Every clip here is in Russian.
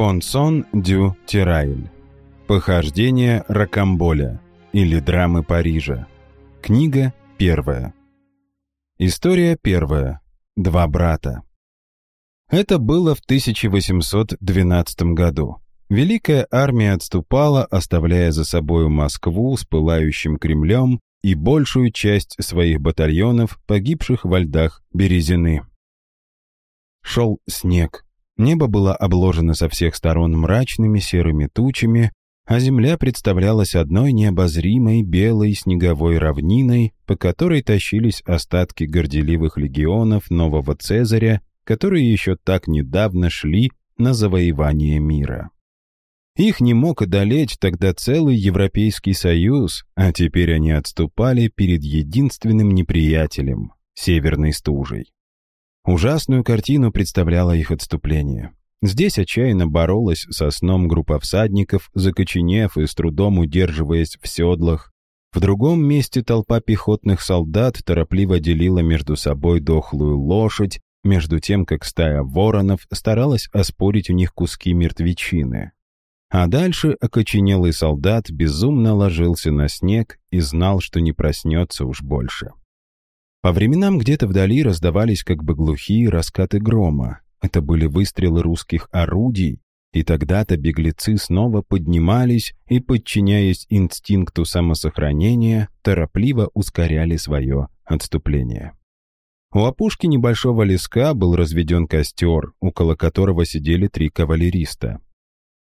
Понсон дю Тирайль. Похождение Ракамболя или драмы Парижа. Книга первая. История первая. Два брата. Это было в 1812 году. Великая армия отступала, оставляя за собою Москву с пылающим Кремлем и большую часть своих батальонов, погибших во льдах Березины. Шел снег. Небо было обложено со всех сторон мрачными серыми тучами, а земля представлялась одной необозримой белой снеговой равниной, по которой тащились остатки горделивых легионов нового Цезаря, которые еще так недавно шли на завоевание мира. Их не мог одолеть тогда целый Европейский Союз, а теперь они отступали перед единственным неприятелем — Северной стужей. Ужасную картину представляло их отступление. Здесь отчаянно боролась со сном группа всадников, закоченев и с трудом удерживаясь в седлах. В другом месте толпа пехотных солдат торопливо делила между собой дохлую лошадь, между тем, как стая воронов старалась оспорить у них куски мертвечины. А дальше окоченелый солдат безумно ложился на снег и знал, что не проснется уж больше. По временам где-то вдали раздавались как бы глухие раскаты грома. Это были выстрелы русских орудий, и тогда-то беглецы снова поднимались и, подчиняясь инстинкту самосохранения, торопливо ускоряли свое отступление. У опушки небольшого леска был разведен костер, около которого сидели три кавалериста.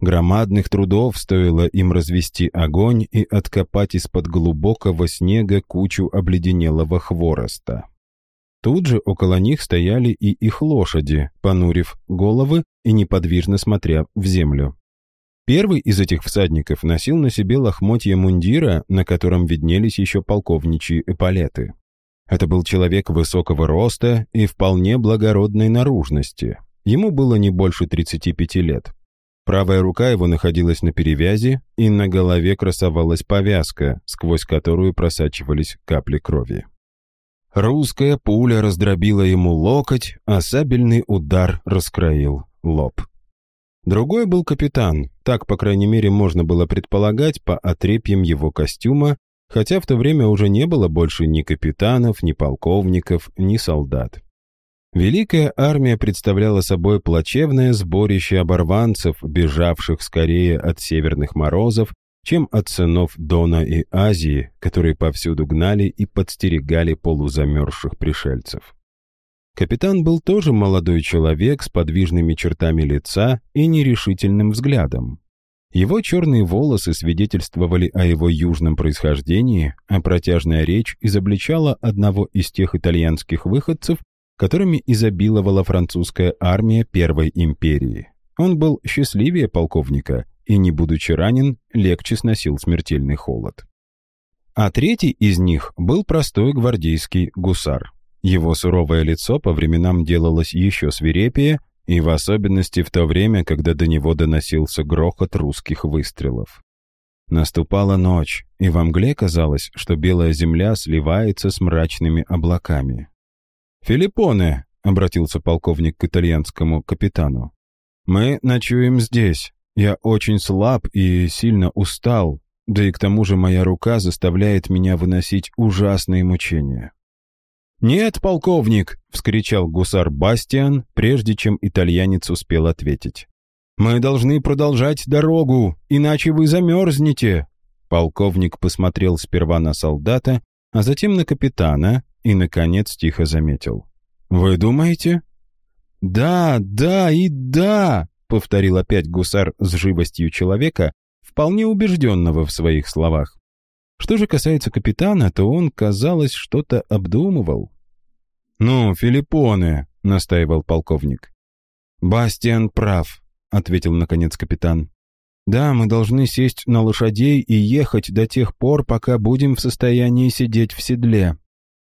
Громадных трудов стоило им развести огонь и откопать из-под глубокого снега кучу обледенелого хвороста. Тут же около них стояли и их лошади, понурив головы и неподвижно смотря в землю. Первый из этих всадников носил на себе лохмотья мундира, на котором виднелись еще полковничьи эполеты. Это был человек высокого роста и вполне благородной наружности. Ему было не больше 35 лет. Правая рука его находилась на перевязи, и на голове красовалась повязка, сквозь которую просачивались капли крови. Русская пуля раздробила ему локоть, а сабельный удар раскроил лоб. Другой был капитан, так, по крайней мере, можно было предполагать по отрепьям его костюма, хотя в то время уже не было больше ни капитанов, ни полковников, ни солдат. Великая армия представляла собой плачевное сборище оборванцев, бежавших скорее от северных морозов, чем от сынов Дона и Азии, которые повсюду гнали и подстерегали полузамерзших пришельцев. Капитан был тоже молодой человек с подвижными чертами лица и нерешительным взглядом. Его черные волосы свидетельствовали о его южном происхождении, а протяжная речь изобличала одного из тех итальянских выходцев, которыми изобиловала французская армия Первой империи. Он был счастливее полковника и, не будучи ранен, легче сносил смертельный холод. А третий из них был простой гвардейский гусар. Его суровое лицо по временам делалось еще свирепее, и в особенности в то время, когда до него доносился грохот русских выстрелов. Наступала ночь, и во мгле казалось, что белая земля сливается с мрачными облаками. «Филиппоне», — обратился полковник к итальянскому капитану, — «мы ночуем здесь. Я очень слаб и сильно устал, да и к тому же моя рука заставляет меня выносить ужасные мучения». «Нет, полковник!» — вскричал гусар Бастиан, прежде чем итальянец успел ответить. «Мы должны продолжать дорогу, иначе вы замерзнете!» Полковник посмотрел сперва на солдата, а затем на капитана, и, наконец, тихо заметил. «Вы думаете?» «Да, да и да!» — повторил опять гусар с живостью человека, вполне убежденного в своих словах. Что же касается капитана, то он, казалось, что-то обдумывал. «Ну, Филиппоне!» — настаивал полковник. «Бастиан прав», — ответил, наконец, капитан. «Да, мы должны сесть на лошадей и ехать до тех пор, пока будем в состоянии сидеть в седле.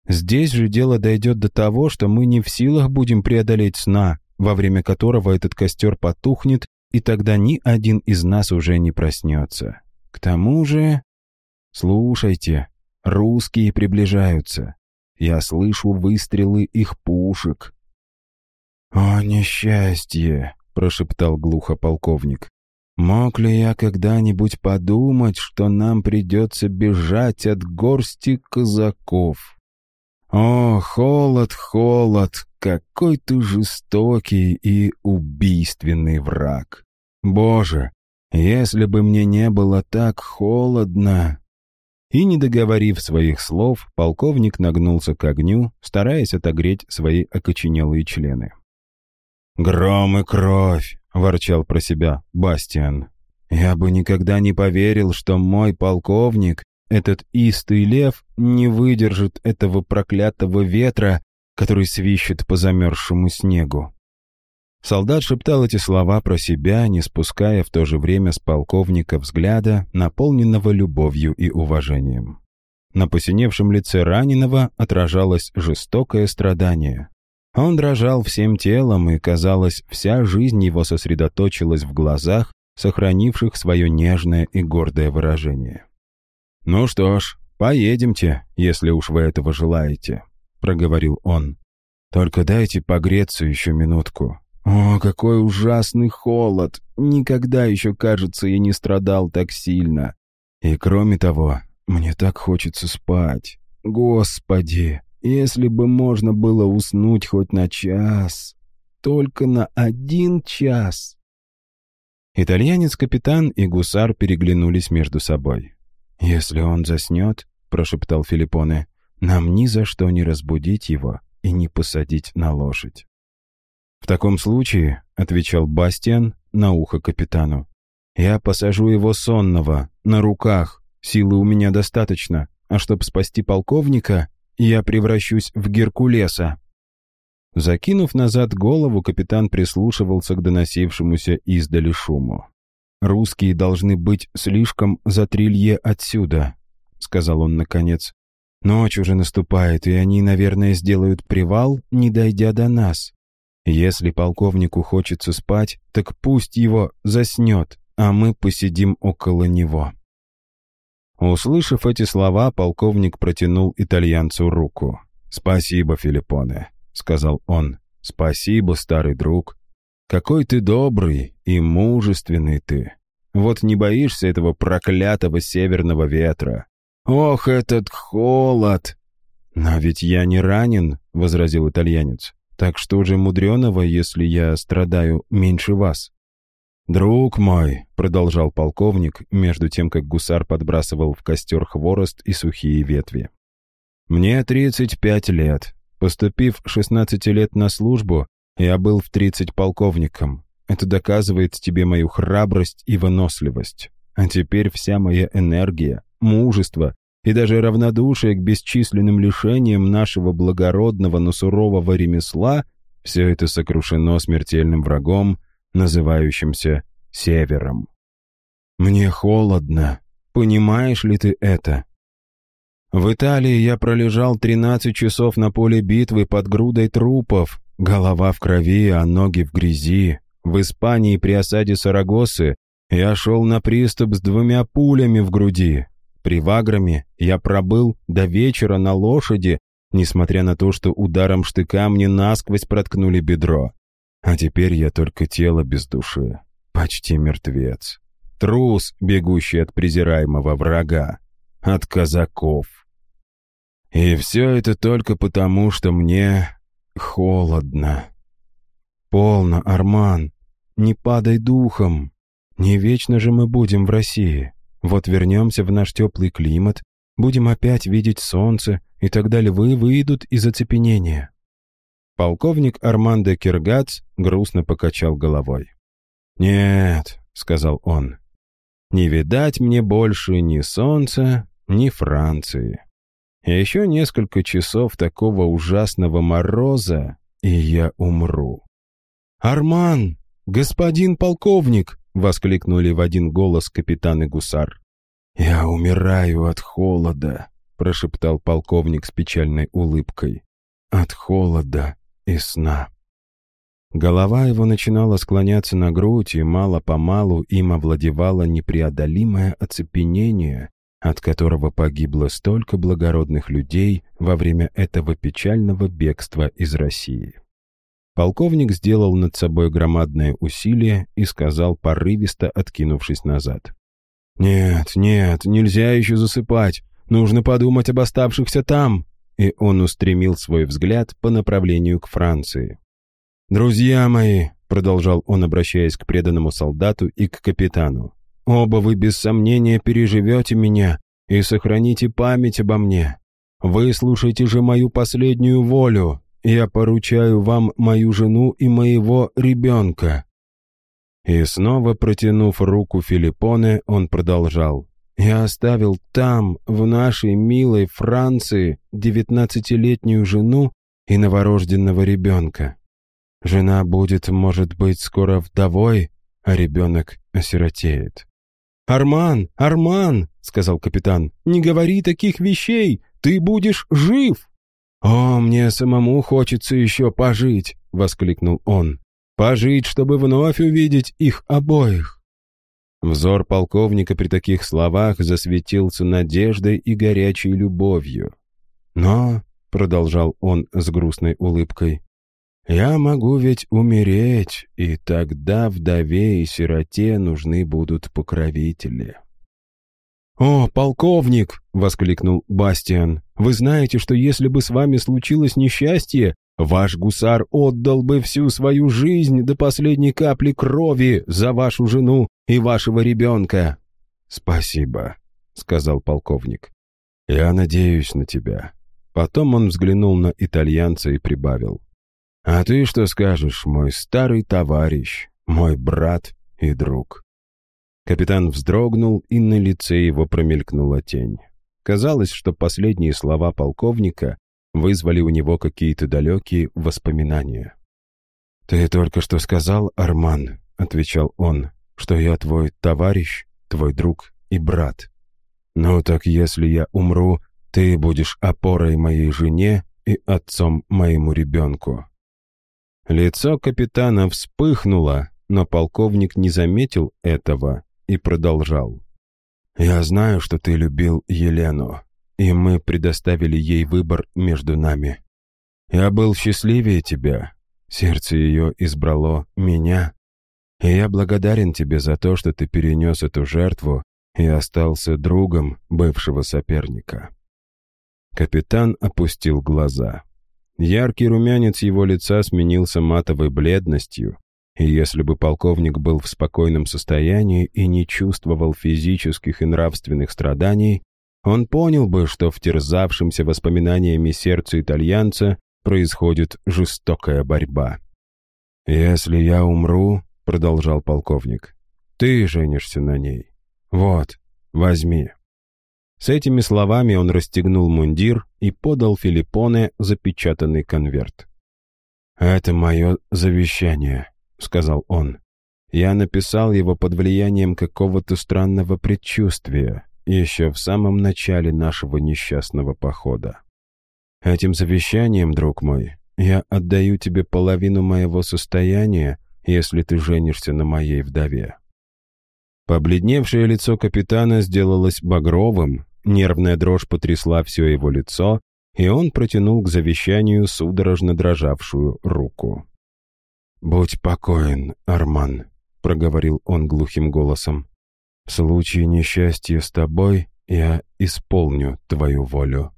Здесь же дело дойдет до того, что мы не в силах будем преодолеть сна, во время которого этот костер потухнет, и тогда ни один из нас уже не проснется. К тому же... Слушайте, русские приближаются. Я слышу выстрелы их пушек. «О, несчастье!» — прошептал глухо полковник. «Мог ли я когда-нибудь подумать, что нам придется бежать от горсти казаков?» «О, холод, холод, какой ты жестокий и убийственный враг! Боже, если бы мне не было так холодно!» И, не договорив своих слов, полковник нагнулся к огню, стараясь отогреть свои окоченелые члены. «Гром и кровь!» — ворчал про себя Бастиан. «Я бы никогда не поверил, что мой полковник, этот истый лев, не выдержит этого проклятого ветра, который свищет по замерзшему снегу». Солдат шептал эти слова про себя, не спуская в то же время с полковника взгляда, наполненного любовью и уважением. На посиневшем лице раненого отражалось жестокое страдание. Он дрожал всем телом, и, казалось, вся жизнь его сосредоточилась в глазах, сохранивших свое нежное и гордое выражение. «Ну что ж, поедемте, если уж вы этого желаете», — проговорил он. «Только дайте погреться еще минутку. О, какой ужасный холод! Никогда еще, кажется, я не страдал так сильно. И кроме того, мне так хочется спать. Господи!» Если бы можно было уснуть хоть на час, только на один час. Итальянец-капитан и гусар переглянулись между собой. «Если он заснет», — прошептал Филиппоне, — «нам ни за что не разбудить его и не посадить на лошадь». «В таком случае», — отвечал Бастиан на ухо капитану, — «я посажу его сонного, на руках, силы у меня достаточно, а чтобы спасти полковника, я превращусь в Геркулеса». Закинув назад голову, капитан прислушивался к доносившемуся издали шуму. «Русские должны быть слишком за трилье отсюда», — сказал он наконец. «Ночь уже наступает, и они, наверное, сделают привал, не дойдя до нас. Если полковнику хочется спать, так пусть его заснет, а мы посидим около него». Услышав эти слова, полковник протянул итальянцу руку. «Спасибо, Филиппоне», — сказал он. «Спасибо, старый друг. Какой ты добрый и мужественный ты. Вот не боишься этого проклятого северного ветра. Ох, этот холод!» «Но ведь я не ранен», — возразил итальянец. «Так что же мудреного, если я страдаю меньше вас?» «Друг мой», — продолжал полковник, между тем, как гусар подбрасывал в костер хворост и сухие ветви. «Мне 35 лет. Поступив 16 лет на службу, я был в 30 полковником. Это доказывает тебе мою храбрость и выносливость. А теперь вся моя энергия, мужество и даже равнодушие к бесчисленным лишениям нашего благородного, но сурового ремесла — все это сокрушено смертельным врагом — называющимся Севером. Мне холодно. Понимаешь ли ты это? В Италии я пролежал 13 часов на поле битвы под грудой трупов, голова в крови, а ноги в грязи. В Испании при осаде Сарагосы я шел на приступ с двумя пулями в груди. При Ваграме я пробыл до вечера на лошади, несмотря на то, что ударом штыка мне насквозь проткнули бедро. А теперь я только тело без души, почти мертвец. Трус, бегущий от презираемого врага, от казаков. И все это только потому, что мне холодно. Полно, Арман, не падай духом. Не вечно же мы будем в России. Вот вернемся в наш теплый климат, будем опять видеть солнце, и тогда львы выйдут из оцепенения. Полковник Армандо Киргац грустно покачал головой. «Нет», — сказал он, — «не видать мне больше ни солнца, ни Франции. Еще несколько часов такого ужасного мороза, и я умру». «Арман! Господин полковник!» — воскликнули в один голос капитан и гусар. «Я умираю от холода», — прошептал полковник с печальной улыбкой. «От холода и сна. Голова его начинала склоняться на грудь, и мало-помалу им овладевало непреодолимое оцепенение, от которого погибло столько благородных людей во время этого печального бегства из России. Полковник сделал над собой громадное усилие и сказал, порывисто откинувшись назад. «Нет, нет, нельзя еще засыпать. Нужно подумать об оставшихся там!» И он устремил свой взгляд по направлению к Франции. «Друзья мои!» — продолжал он, обращаясь к преданному солдату и к капитану. «Оба вы без сомнения переживете меня и сохраните память обо мне. Выслушайте же мою последнюю волю. Я поручаю вам мою жену и моего ребенка». И снова протянув руку Филиппоне, он продолжал. «Я оставил там, в нашей милой Франции, девятнадцатилетнюю жену и новорожденного ребенка. Жена будет, может быть, скоро вдовой, а ребенок осиротеет». «Арман, Арман!» — сказал капитан. «Не говори таких вещей! Ты будешь жив!» «О, мне самому хочется еще пожить!» — воскликнул он. «Пожить, чтобы вновь увидеть их обоих!» Взор полковника при таких словах засветился надеждой и горячей любовью. «Но», — продолжал он с грустной улыбкой, «я могу ведь умереть, и тогда вдове и сироте нужны будут покровители». «О, полковник!» — воскликнул Бастиан. «Вы знаете, что если бы с вами случилось несчастье, ваш гусар отдал бы всю свою жизнь до последней капли крови за вашу жену и вашего ребенка». «Спасибо», — сказал полковник. «Я надеюсь на тебя». Потом он взглянул на итальянца и прибавил. «А ты что скажешь, мой старый товарищ, мой брат и друг?» Капитан вздрогнул, и на лице его промелькнула тень. Казалось, что последние слова полковника вызвали у него какие-то далекие воспоминания. «Ты только что сказал, Арман», — отвечал он, — «что я твой товарищ, твой друг и брат. Ну так если я умру, ты будешь опорой моей жене и отцом моему ребенку». Лицо капитана вспыхнуло, но полковник не заметил этого и продолжал. «Я знаю, что ты любил Елену, и мы предоставили ей выбор между нами. Я был счастливее тебя, сердце ее избрало меня, и я благодарен тебе за то, что ты перенес эту жертву и остался другом бывшего соперника». Капитан опустил глаза. Яркий румянец его лица сменился матовой бледностью, и если бы полковник был в спокойном состоянии и не чувствовал физических и нравственных страданий, он понял бы, что в терзавшемся воспоминаниями сердце итальянца происходит жестокая борьба. «Если я умру», — продолжал полковник, — «ты женишься на ней. Вот, возьми». С этими словами он расстегнул мундир и подал Филиппоне запечатанный конверт. «Это мое завещание», — сказал он. «Я написал его под влиянием какого-то странного предчувствия, еще в самом начале нашего несчастного похода. Этим завещанием, друг мой, я отдаю тебе половину моего состояния, если ты женишься на моей вдове». Побледневшее лицо капитана сделалось багровым, нервная дрожь потрясла все его лицо, и он протянул к завещанию судорожно дрожавшую руку. «Будь покоен, Арман», — проговорил он глухим голосом. «В случае несчастья с тобой я исполню твою волю.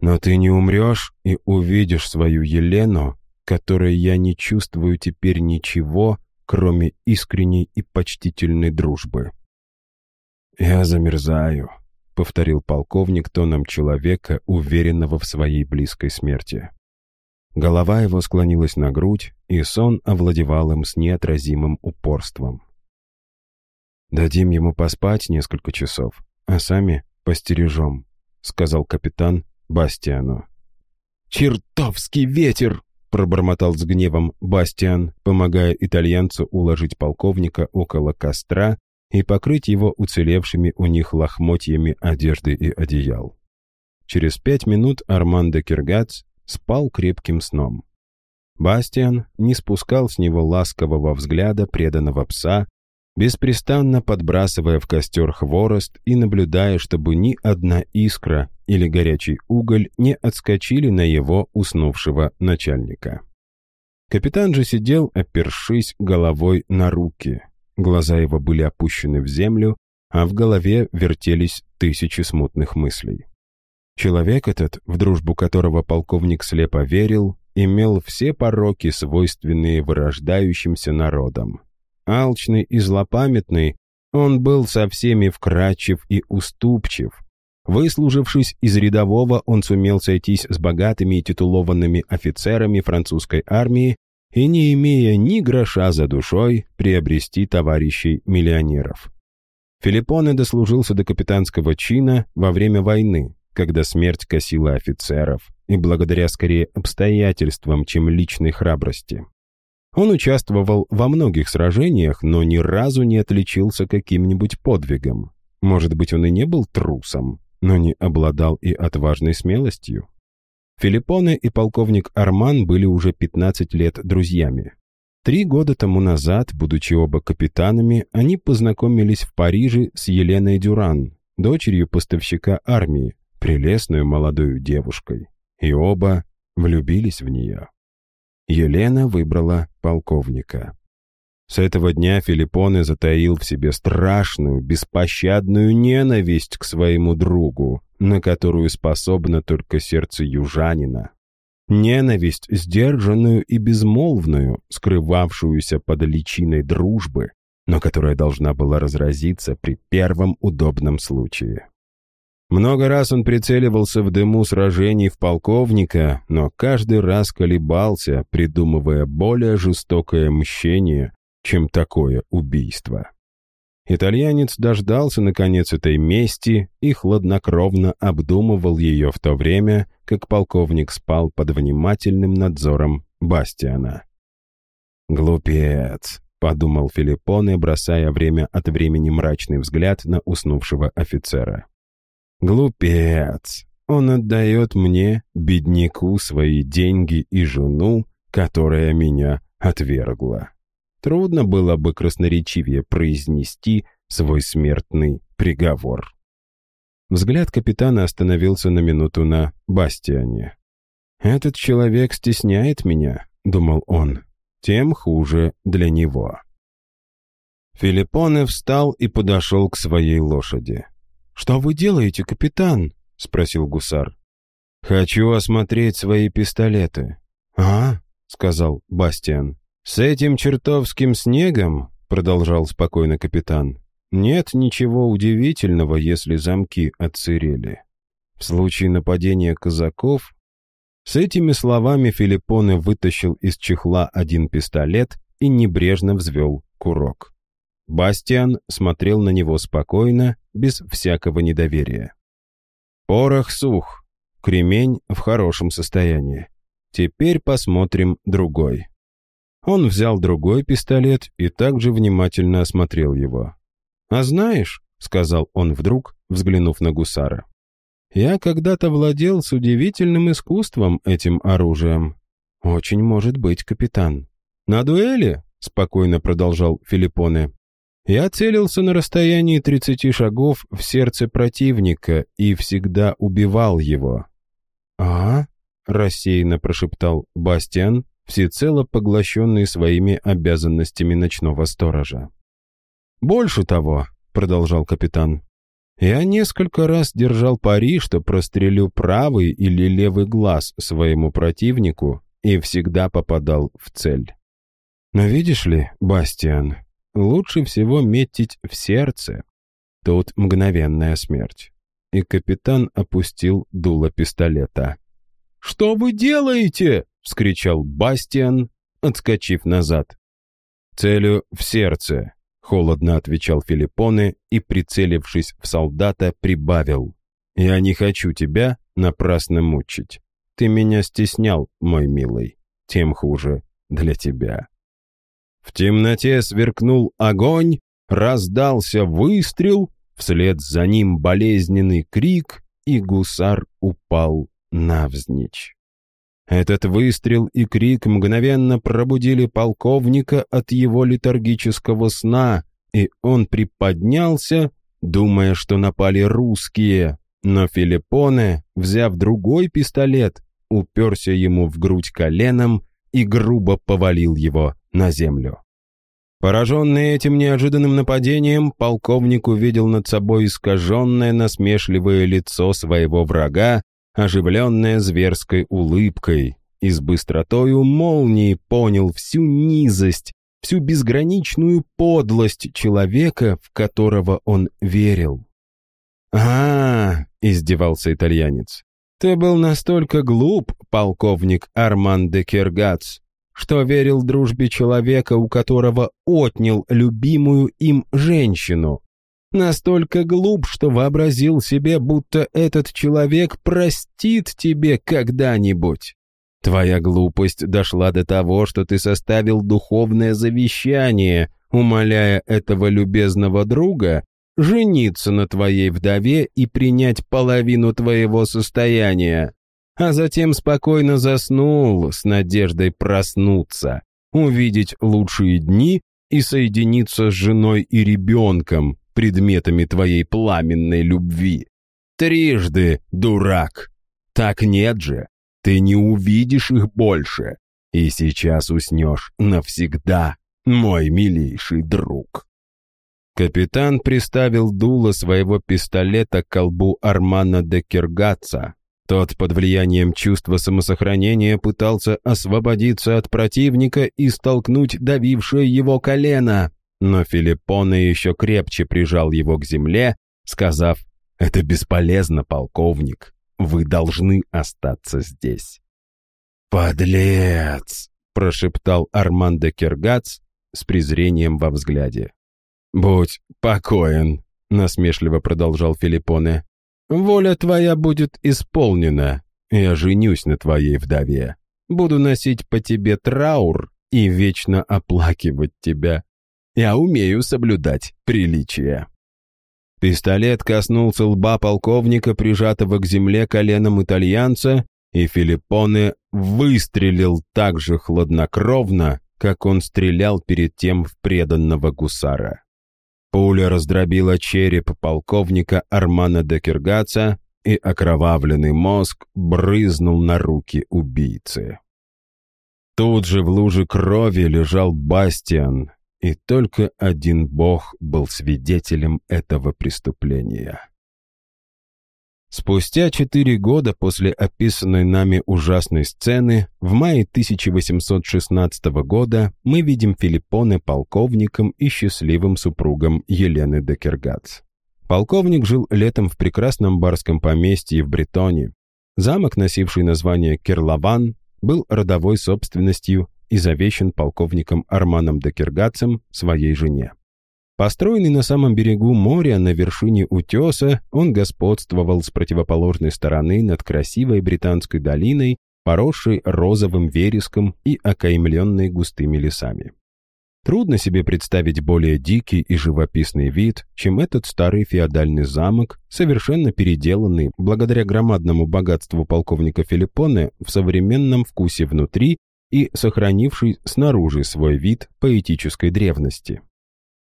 Но ты не умрешь и увидишь свою Елену, которой я не чувствую теперь ничего, кроме искренней и почтительной дружбы». «Я замерзаю», — повторил полковник тоном человека, уверенного в своей близкой смерти. Голова его склонилась на грудь, и сон овладевал им с неотразимым упорством. «Дадим ему поспать несколько часов, а сами постережем», — сказал капитан Бастиану. «Чертовский ветер!» — пробормотал с гневом Бастиан, помогая итальянцу уложить полковника около костра и покрыть его уцелевшими у них лохмотьями одежды и одеял. Через пять минут Арман де Киргац спал крепким сном. Бастиан не спускал с него ласкового взгляда преданного пса, беспрестанно подбрасывая в костер хворост и наблюдая, чтобы ни одна искра или горячий уголь не отскочили на его уснувшего начальника. Капитан же сидел, опершись головой на руки. Глаза его были опущены в землю, а в голове вертелись тысячи смутных мыслей. Человек этот, в дружбу которого полковник слепо верил, имел все пороки, свойственные вырождающимся народам. Алчный и злопамятный, он был со всеми вкрадчив и уступчив. Выслужившись из рядового, он сумел сойтись с богатыми и титулованными офицерами французской армии и, не имея ни гроша за душой, приобрести товарищей миллионеров. Филиппоне дослужился до капитанского чина во время войны, когда смерть косила офицеров, и благодаря скорее обстоятельствам, чем личной храбрости. Он участвовал во многих сражениях, но ни разу не отличился каким-нибудь подвигом. Может быть, он и не был трусом, но не обладал и отважной смелостью. Филиппоне и полковник Арман были уже 15 лет друзьями. Три года тому назад, будучи оба капитанами, они познакомились в Париже с Еленой Дюран, дочерью поставщика армии, прелестную молодую девушкой. И оба влюбились в нее. Елена выбрала полковника. С этого дня Филиппоне затаил в себе страшную, беспощадную ненависть к своему другу, на которую способно только сердце южанина. Ненависть, сдержанную и безмолвную, скрывавшуюся под личиной дружбы, но которая должна была разразиться при первом удобном случае. Много раз он прицеливался в дыму сражений в полковника, но каждый раз колебался, придумывая более жестокое мщение, чем такое убийство. Итальянец дождался, наконец, этой мести и хладнокровно обдумывал ее в то время, как полковник спал под внимательным надзором Бастиана. «Глупец», — подумал Филиппоне, бросая время от времени мрачный взгляд на уснувшего офицера. Глупец. Он отдает мне, бедняку, свои деньги и жену, которая меня отвергла. Трудно было бы красноречивее произнести свой смертный приговор. Взгляд капитана остановился на минуту на Бастиане. «Этот человек стесняет меня», — думал он, — «тем хуже для него». Филиппоне встал и подошел к своей лошади. «Что вы делаете, капитан?» — спросил гусар. «Хочу осмотреть свои пистолеты». «А?» — сказал Бастиан. «С этим чертовским снегом», — продолжал спокойно капитан, «нет ничего удивительного, если замки отсырели. В случае нападения казаков...» С этими словами Филиппоне вытащил из чехла один пистолет и небрежно взвел курок. Бастиан смотрел на него спокойно, без всякого недоверия. Порох сух, кремень в хорошем состоянии. Теперь посмотрим другой. Он взял другой пистолет и также внимательно осмотрел его. «А знаешь», — сказал он вдруг, взглянув на гусара, «я когда-то владел с удивительным искусством этим оружием. Очень может быть, капитан». «На дуэли?» — спокойно продолжал Филиппоне. Я целился на расстоянии 30 шагов в сердце противника и всегда убивал его. «А?» — рассеянно прошептал Бастиан, всецело поглощенный своими обязанностями ночного сторожа. «Больше того», — продолжал капитан, — «я несколько раз держал пари, что прострелю правый или левый глаз своему противнику и всегда попадал в цель. Но видишь ли, Бастиан, лучше всего метить в сердце. Тут мгновенная смерть. И капитан опустил дуло пистолета. «Что вы делаете?» — вскричал Бастиан, отскочив назад. «Целю в сердце», — холодно отвечал Филиппоне и, прицелившись в солдата, прибавил. «Я не хочу тебя напрасно мучить. Ты меня стеснял, мой милый. Тем хуже для тебя». В темноте сверкнул огонь, раздался выстрел, вслед за ним болезненный крик, и гусар упал навзничь. Этот выстрел и крик мгновенно пробудили полковника от его летаргического сна, и он приподнялся, думая, что напали русские, но Филиппоне, взяв другой пистолет, уперся ему в грудь коленом и грубо повалил его на землю. Пораженный этим неожиданным нападением, полковник увидел над собой искаженное насмешливое лицо своего врага, оживленное зверской улыбкой, и с быстротою молнии понял всю низость, всю безграничную подлость человека, в которого он верил. «А, -а — издевался итальянец, — ты был настолько глуп, полковник Арман де Киргац, что верил дружбе человека, у которого отнял любимую им женщину. Настолько глуп, что вообразил себе, будто этот человек простит тебе когда-нибудь. Твоя глупость дошла до того, что ты составил духовное завещание, умоляя этого любезного друга жениться на твоей вдове и принять половину твоего состояния а затем спокойно заснул с надеждой проснуться, увидеть лучшие дни и соединиться с женой и ребенком, предметами твоей пламенной любви. Трижды, дурак! Так нет же, ты не увидишь их больше, и сейчас уснешь навсегда, мой милейший друг. Капитан приставил дуло своего пистолета к колбу Армана де Киргаца, тот под влиянием чувства самосохранения пытался освободиться от противника и столкнуть давившее его колено, но Филиппоне еще крепче прижал его к земле, сказав «Это бесполезно, полковник, вы должны остаться здесь». «Подлец!» – прошептал Армандо Киргац с презрением во взгляде. «Будь покоен», – насмешливо продолжал Филиппоне. Воля твоя будет исполнена. Я женюсь на твоей вдове. Буду носить по тебе траур и вечно оплакивать тебя. Я умею соблюдать приличия». Пистолет коснулся лба полковника, прижатого к земле коленом итальянца, и Филиппоне выстрелил так же хладнокровно, как он стрелял перед тем в преданного гусара. Пуля раздробила череп полковника Армана де Киргаца, и окровавленный мозг брызнул на руки убийцы. Тут же в луже крови лежал Бастиан, и только один бог был свидетелем этого преступления. Спустя четыре года после описанной нами ужасной сцены, в мае 1816 года мы видим Филиппоне полковником и счастливым супругом Елены Декергац. Полковник жил летом в прекрасном барском поместье в Бретоне. Замок, носивший название Керлаван, был родовой собственностью и завещен полковником Арманом Декергацем своей жене. Построенный на самом берегу моря, на вершине утеса, он господствовал с противоположной стороны над красивой британской долиной, поросшей розовым вереском и окаймленной густыми лесами. Трудно себе представить более дикий и живописный вид, чем этот старый феодальный замок, совершенно переделанный благодаря громадному богатству полковника Филиппоне в современном вкусе внутри и сохранивший снаружи свой вид поэтической древности.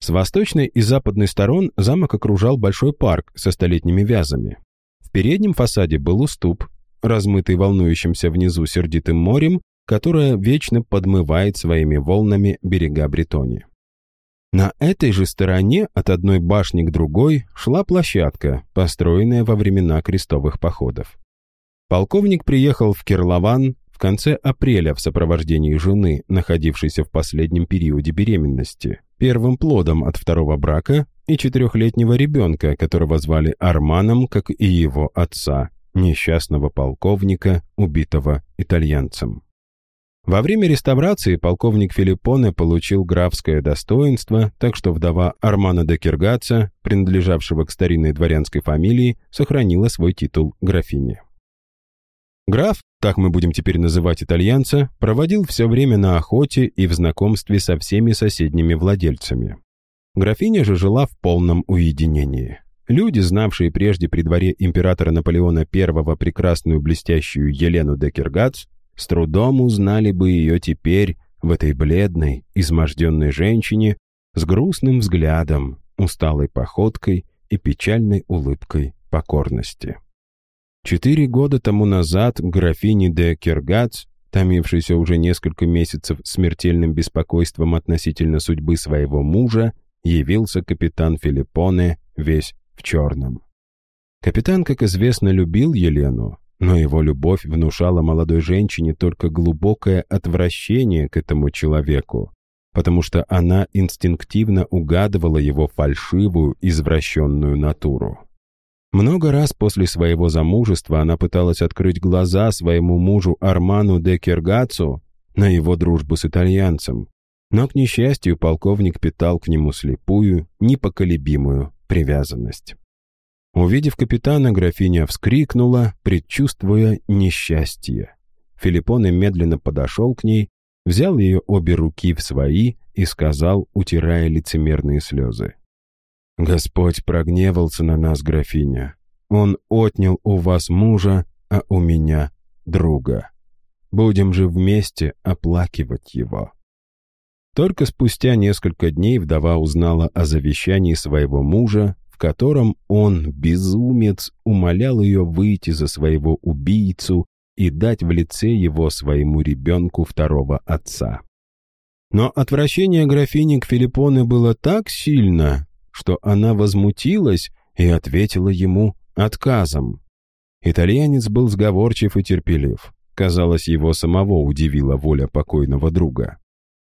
С восточной и западной сторон замок окружал большой парк со столетними вязами. В переднем фасаде был уступ, размытый волнующимся внизу сердитым морем, которое вечно подмывает своими волнами берега Бретонии. На этой же стороне от одной башни к другой шла площадка, построенная во времена крестовых походов. Полковник приехал в Кирлован в конце апреля в сопровождении жены, находившейся в последнем периоде беременности, первым плодом от второго брака и четырехлетнего ребенка, которого звали Арманом, как и его отца, несчастного полковника, убитого итальянцем. Во время реставрации полковник Филиппоне получил графское достоинство, так что вдова Армана де Киргаца, принадлежавшего к старинной дворянской фамилии, сохранила свой титул графини. Граф, так мы будем теперь называть итальянца, проводил все время на охоте и в знакомстве со всеми соседними владельцами. Графиня же жила в полном уединении. Люди, знавшие прежде при дворе императора Наполеона I прекрасную блестящую Елену де Киргац, с трудом узнали бы ее теперь в этой бледной, изможденной женщине с грустным взглядом, усталой походкой и печальной улыбкой покорности. Четыре года тому назад графине де Киргац томившийся уже несколько месяцев смертельным беспокойством относительно судьбы своего мужа, явился капитан Филиппоне весь в черном. Капитан, как известно, любил Елену, но его любовь внушала молодой женщине только глубокое отвращение к этому человеку, потому что она инстинктивно угадывала его фальшивую, извращенную натуру. Много раз после своего замужества она пыталась открыть глаза своему мужу Арману де Кергацу на его дружбу с итальянцем, но, к несчастью, полковник питал к нему слепую, непоколебимую привязанность. Увидев капитана, графиня вскрикнула, предчувствуя несчастье. Филиппоне медленно подошел к ней, взял ее обе руки в свои и сказал, утирая лицемерные слезы. «Господь прогневался на нас, графиня. Он отнял у вас мужа, а у меня друга. Будем же вместе оплакивать его». Только спустя несколько дней вдова узнала о завещании своего мужа, в котором он, безумец, умолял ее выйти за своего убийцу и дать в лице его своему ребенку второго отца. Но отвращение графини к Филиппоне было так сильно, что она возмутилась и ответила ему отказом. Итальянец был сговорчив и терпелив. Казалось, его самого удивила воля покойного друга.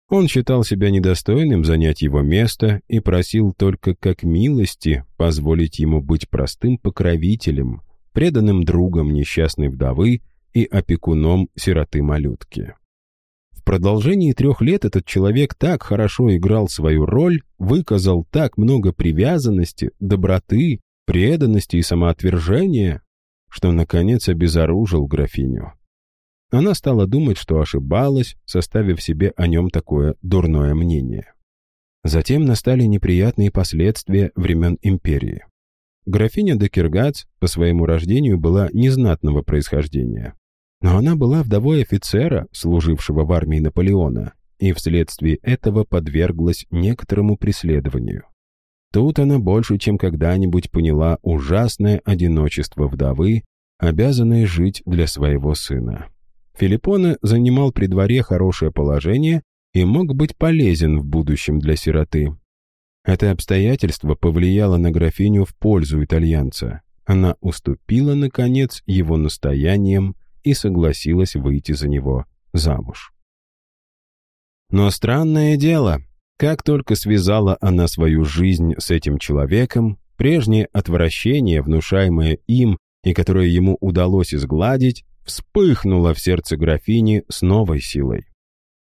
Он считал себя недостойным занять его место и просил только как милости позволить ему быть простым покровителем, преданным другом несчастной вдовы и опекуном сироты-малютки продолжении трех лет этот человек так хорошо играл свою роль, выказал так много привязанности, доброты, преданности и самоотвержения, что, наконец, обезоружил графиню. Она стала думать, что ошибалась, составив себе о нем такое дурное мнение. Затем настали неприятные последствия времен империи. Графиня де Киргац по своему рождению была незнатного происхождения. Но она была вдовой офицера, служившего в армии Наполеона, и вследствие этого подверглась некоторому преследованию. Тут она больше, чем когда-нибудь поняла ужасное одиночество вдовы, обязанной жить для своего сына. Филиппоне занимал при дворе хорошее положение и мог быть полезен в будущем для сироты. Это обстоятельство повлияло на графиню в пользу итальянца. Она уступила, наконец, его настояниям и согласилась выйти за него замуж. Но странное дело, как только связала она свою жизнь с этим человеком, прежнее отвращение, внушаемое им и которое ему удалось изгладить, вспыхнуло в сердце графини с новой силой.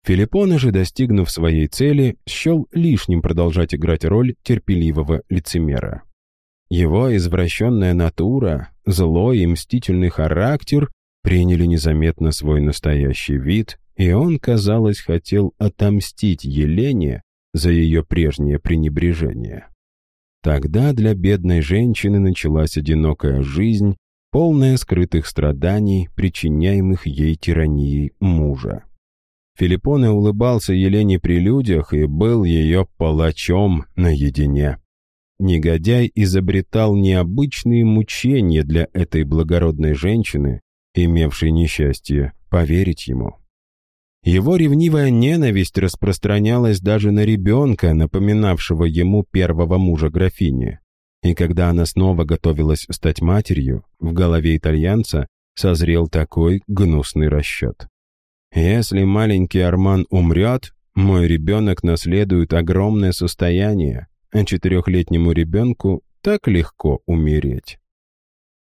Филиппон же, достигнув своей цели, счел лишним продолжать играть роль терпеливого лицемера. Его извращенная натура, злой и мстительный характер приняли незаметно свой настоящий вид, и он, казалось, хотел отомстить Елене за ее прежнее пренебрежение. Тогда для бедной женщины началась одинокая жизнь, полная скрытых страданий, причиняемых ей тиранией мужа. Филиппоне улыбался Елене при людях и был ее палачом наедине. Негодяй изобретал необычные мучения для этой благородной женщины, имевший несчастье поверить ему. Его ревнивая ненависть распространялась даже на ребенка, напоминавшего ему первого мужа графини. И когда она снова готовилась стать матерью, в голове итальянца созрел такой гнусный расчет. «Если маленький Арман умрет, мой ребенок наследует огромное состояние, а четырехлетнему ребенку так легко умереть».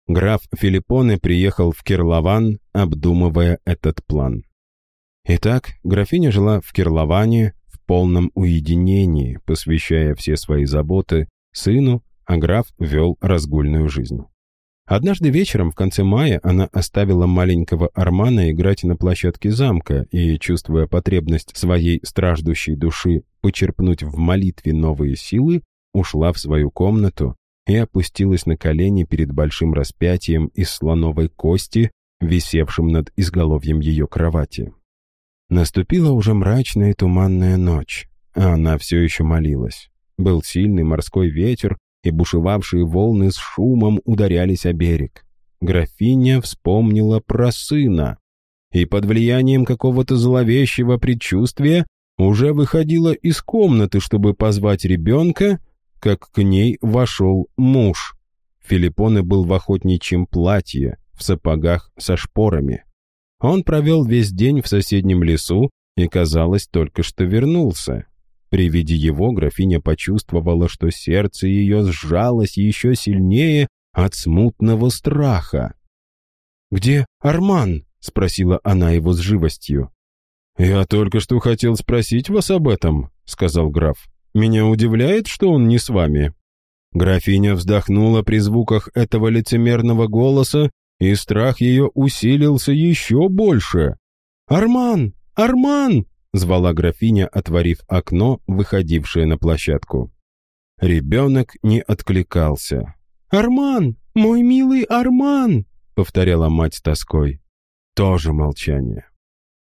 Граф Филиппоне приехал в Кирлован, обдумывая этот план. Итак, графиня жила в Кирловане в полном уединении, посвящая все свои заботы сыну, а граф вел разгульную жизнь. Однажды вечером в конце мая она оставила маленького Армана играть на площадке замка и, чувствуя потребность своей страждущей души почерпнуть в молитве новые силы, ушла в свою комнату и опустилась на колени перед большим распятием из слоновой кости, висевшим над изголовьем ее кровати. Наступила уже мрачная и туманная ночь, а она все еще молилась. Был сильный морской ветер, и бушевавшие волны с шумом ударялись о берег. Графиня вспомнила про сына. и под влиянием какого-то зловещего предчувствия уже выходила из комнаты, чтобы позвать ребенка, как к ней вошел муж. Филиппоне был в охотничьем платье, в сапогах со шпорами. Он провел весь день в соседнем лесу и, казалось, только что вернулся. При виде его графиня почувствовала, что сердце ее сжалось еще сильнее от смутного страха. «Где Арман?» — спросила она его с живостью. «Я только что хотел спросить вас об этом», — сказал граф. «Меня удивляет, что он не с вами». Графиня вздохнула при звуках этого лицемерного голоса, и страх ее усилился еще больше. «Арман! Арман!» — звала графиня, отворив окно, выходившее на площадку. Ребенок не откликался. «Арман! Мой милый Арман!» — повторяла мать с тоской. Тоже молчание.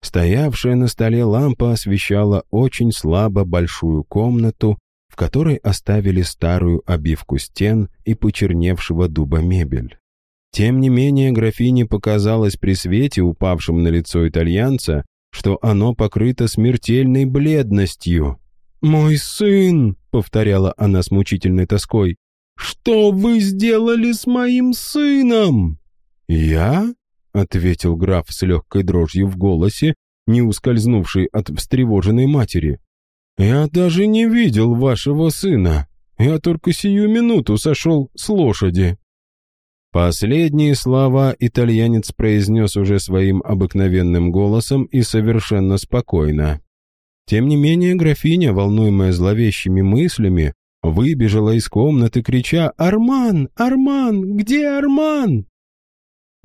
Стоявшая на столе лампа освещала очень слабо большую комнату, в которой оставили старую обивку стен и почерневшего дуба мебель. Тем не менее, графине показалось при свете, упавшем на лицо итальянца, что оно покрыто смертельной бледностью. «Мой сын!» — повторяла она с мучительной тоской. «Что вы сделали с моим сыном?» «Я?» — ответил граф с легкой дрожью в голосе, не ускользнувший от встревоженной матери. «Я даже не видел вашего сына. Я только сию минуту сошел с лошади». Последние слова итальянец произнес уже своим обыкновенным голосом и совершенно спокойно. Тем не менее, графиня, волнуемая зловещими мыслями, выбежала из комнаты, крича «Арман! Арман! Где Арман?»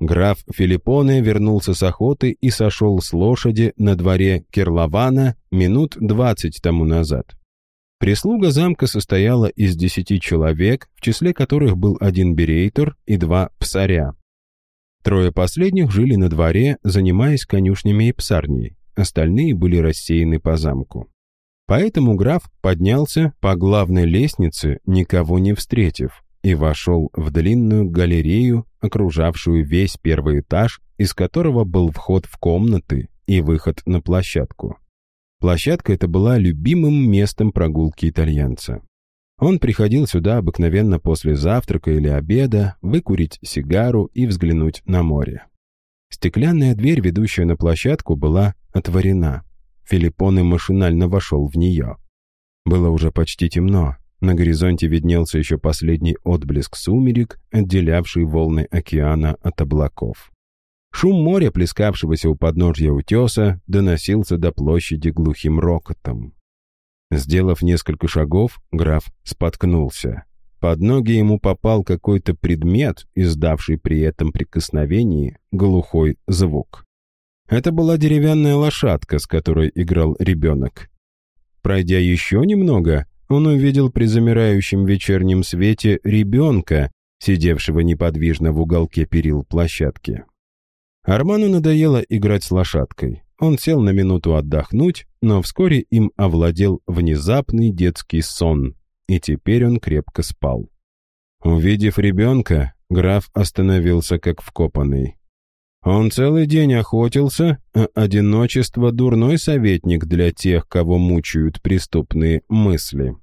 Граф Филиппоне вернулся с охоты и сошел с лошади на дворе Керлована минут двадцать тому назад. Прислуга замка состояла из десяти человек, в числе которых был один берейтор и два псаря. Трое последних жили на дворе, занимаясь конюшнями и псарней, остальные были рассеяны по замку. Поэтому граф поднялся по главной лестнице, никого не встретив, и вошел в длинную галерею, окружавшую весь первый этаж, из которого был вход в комнаты и выход на площадку. Площадка эта была любимым местом прогулки итальянца. Он приходил сюда обыкновенно после завтрака или обеда, выкурить сигару и взглянуть на море. Стеклянная дверь, ведущая на площадку, была отворена. Филиппоне машинально вошел в нее. Было уже почти темно. На горизонте виднелся еще последний отблеск сумерек, отделявший волны океана от облаков. Шум моря, плескавшегося у подножья утеса, доносился до площади глухим рокотом. Сделав несколько шагов, граф споткнулся. Под ноги ему попал какой-то предмет, издавший при этом прикосновении глухой звук. Это была деревянная лошадка, с которой играл ребенок. Пройдя еще немного, он увидел при замирающем вечернем свете ребенка, сидевшего неподвижно в уголке перил площадки. Арману надоело играть с лошадкой. Он сел на минуту отдохнуть, но вскоре им овладел внезапный детский сон, и теперь он крепко спал. Увидев ребенка, граф остановился как вкопанный. Он целый день охотился, а одиночество — дурной советник для тех, кого мучают преступные мысли.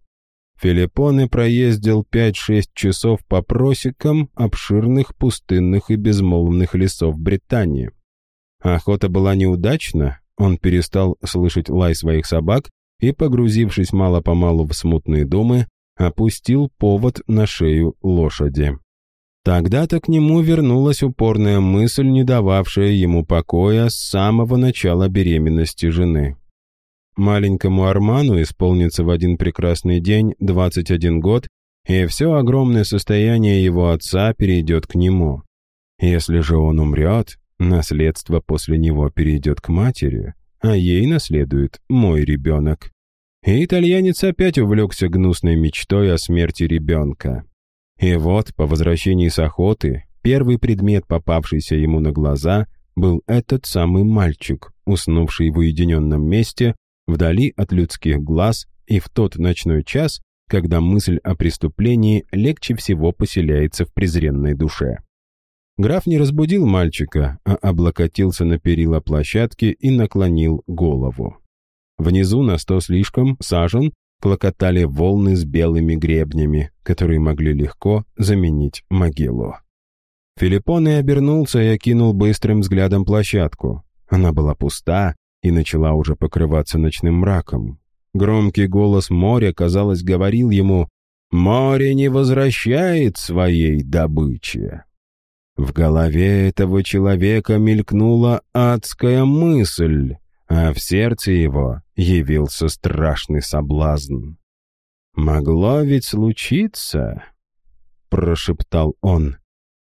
Филиппоне проездил 5-6 часов по просекам обширных пустынных и безмолвных лесов Британии. Охота была неудачна, он перестал слышать лай своих собак и, погрузившись мало-помалу в смутные думы, опустил повод на шею лошади. Тогда-то к нему вернулась упорная мысль, не дававшая ему покоя с самого начала беременности жены. Маленькому Арману исполнится в один прекрасный день 21 год, и все огромное состояние его отца перейдет к нему. Если же он умрет, наследство после него перейдет к матери, а ей наследует мой ребенок. И итальянец опять увлекся гнусной мечтой о смерти ребенка. И вот, по возвращении с охоты, первый предмет, попавшийся ему на глаза, был этот самый мальчик, уснувший в уединенном месте вдали от людских глаз и в тот ночной час, когда мысль о преступлении легче всего поселяется в презренной душе. Граф не разбудил мальчика, а облокотился на перила площадки и наклонил голову. Внизу на сто слишком сажен клокотали волны с белыми гребнями, которые могли легко заменить могилу. Филиппоне обернулся и окинул быстрым взглядом площадку. Она была пуста и начала уже покрываться ночным мраком. Громкий голос моря, казалось, говорил ему «Море не возвращает своей добычи». В голове этого человека мелькнула адская мысль, а в сердце его явился страшный соблазн. «Могло ведь случиться», — прошептал он,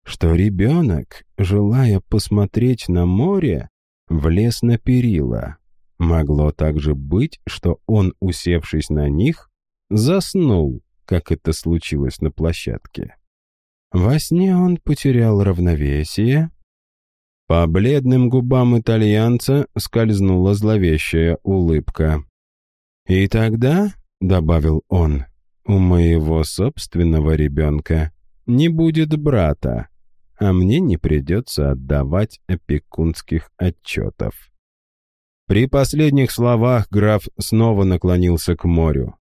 «что ребенок, желая посмотреть на море, влез на перила. Могло также быть, что он, усевшись на них, заснул, как это случилось на площадке. Во сне он потерял равновесие. По бледным губам итальянца скользнула зловещая улыбка. «И тогда», — добавил он, — «у моего собственного ребенка не будет брата, а мне не придется отдавать опекунских отчетов». При последних словах граф снова наклонился к морю.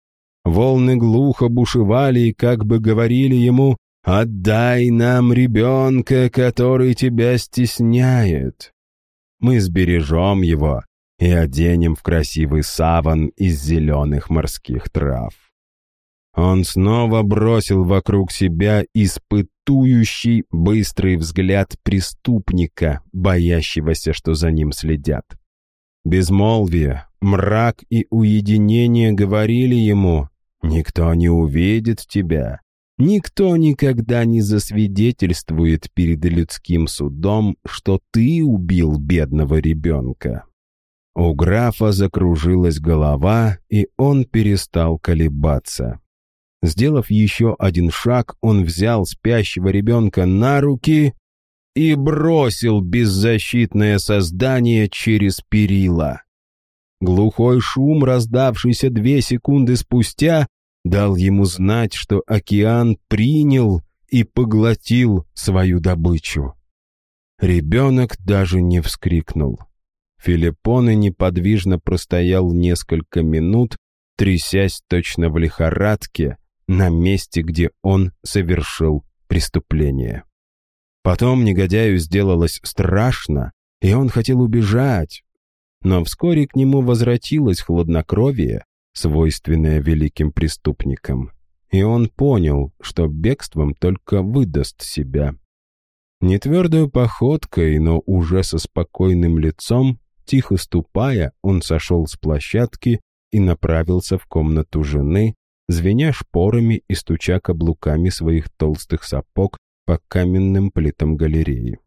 Волны глухо бушевали и как бы говорили ему Отдай нам ребенка, который тебя стесняет. Мы сбережем его и оденем в красивый саван из зеленых морских трав. Он снова бросил вокруг себя испытующий быстрый взгляд преступника, боящегося, что за ним следят. Безмолвие, мрак и уединение говорили ему «Никто не увидит тебя, Никто никогда не засвидетельствует перед людским судом, что ты убил бедного ребенка. У графа закружилась голова, и он перестал колебаться. Сделав еще один шаг, он взял спящего ребенка на руки и бросил беззащитное создание через перила. Глухой шум, раздавшийся две секунды спустя, дал ему знать, что океан принял и поглотил свою добычу. Ребенок даже не вскрикнул. Филиппоне неподвижно простоял несколько минут, трясясь точно в лихорадке, на месте, где он совершил преступление. Потом негодяю сделалось страшно, и он хотел убежать, но вскоре к нему возвратилось хладнокровие, свойственное великим преступникам, и он понял, что бегством только выдаст себя. Нетвердой походкой, но уже со спокойным лицом, тихо ступая, он сошел с площадки и направился в комнату жены, звеня шпорами и стуча каблуками своих толстых сапог по каменным плитам галереи.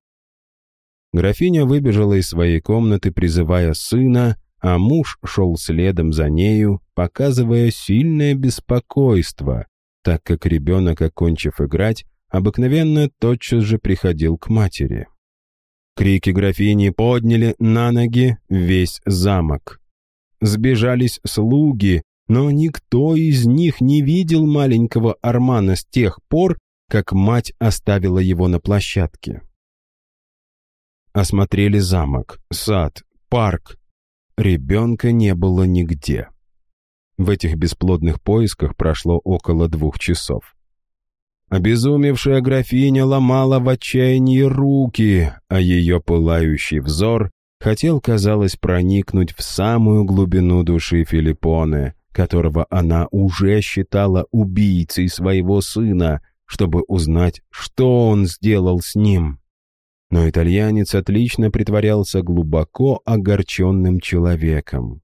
Графиня выбежала из своей комнаты, призывая сына, а муж шел следом за нею, показывая сильное беспокойство, так как ребенок, окончив играть, обыкновенно тотчас же приходил к матери. Крики графини подняли на ноги весь замок. Сбежались слуги, но никто из них не видел маленького Армана с тех пор, как мать оставила его на площадке. Осмотрели замок, сад, парк, Ребенка не было нигде. В этих бесплодных поисках прошло около двух часов. Обезумевшая графиня ломала в отчаянии руки, а ее пылающий взор хотел, казалось, проникнуть в самую глубину души Филиппоне, которого она уже считала убийцей своего сына, чтобы узнать, что он сделал с ним. Но итальянец отлично притворялся глубоко огорченным человеком.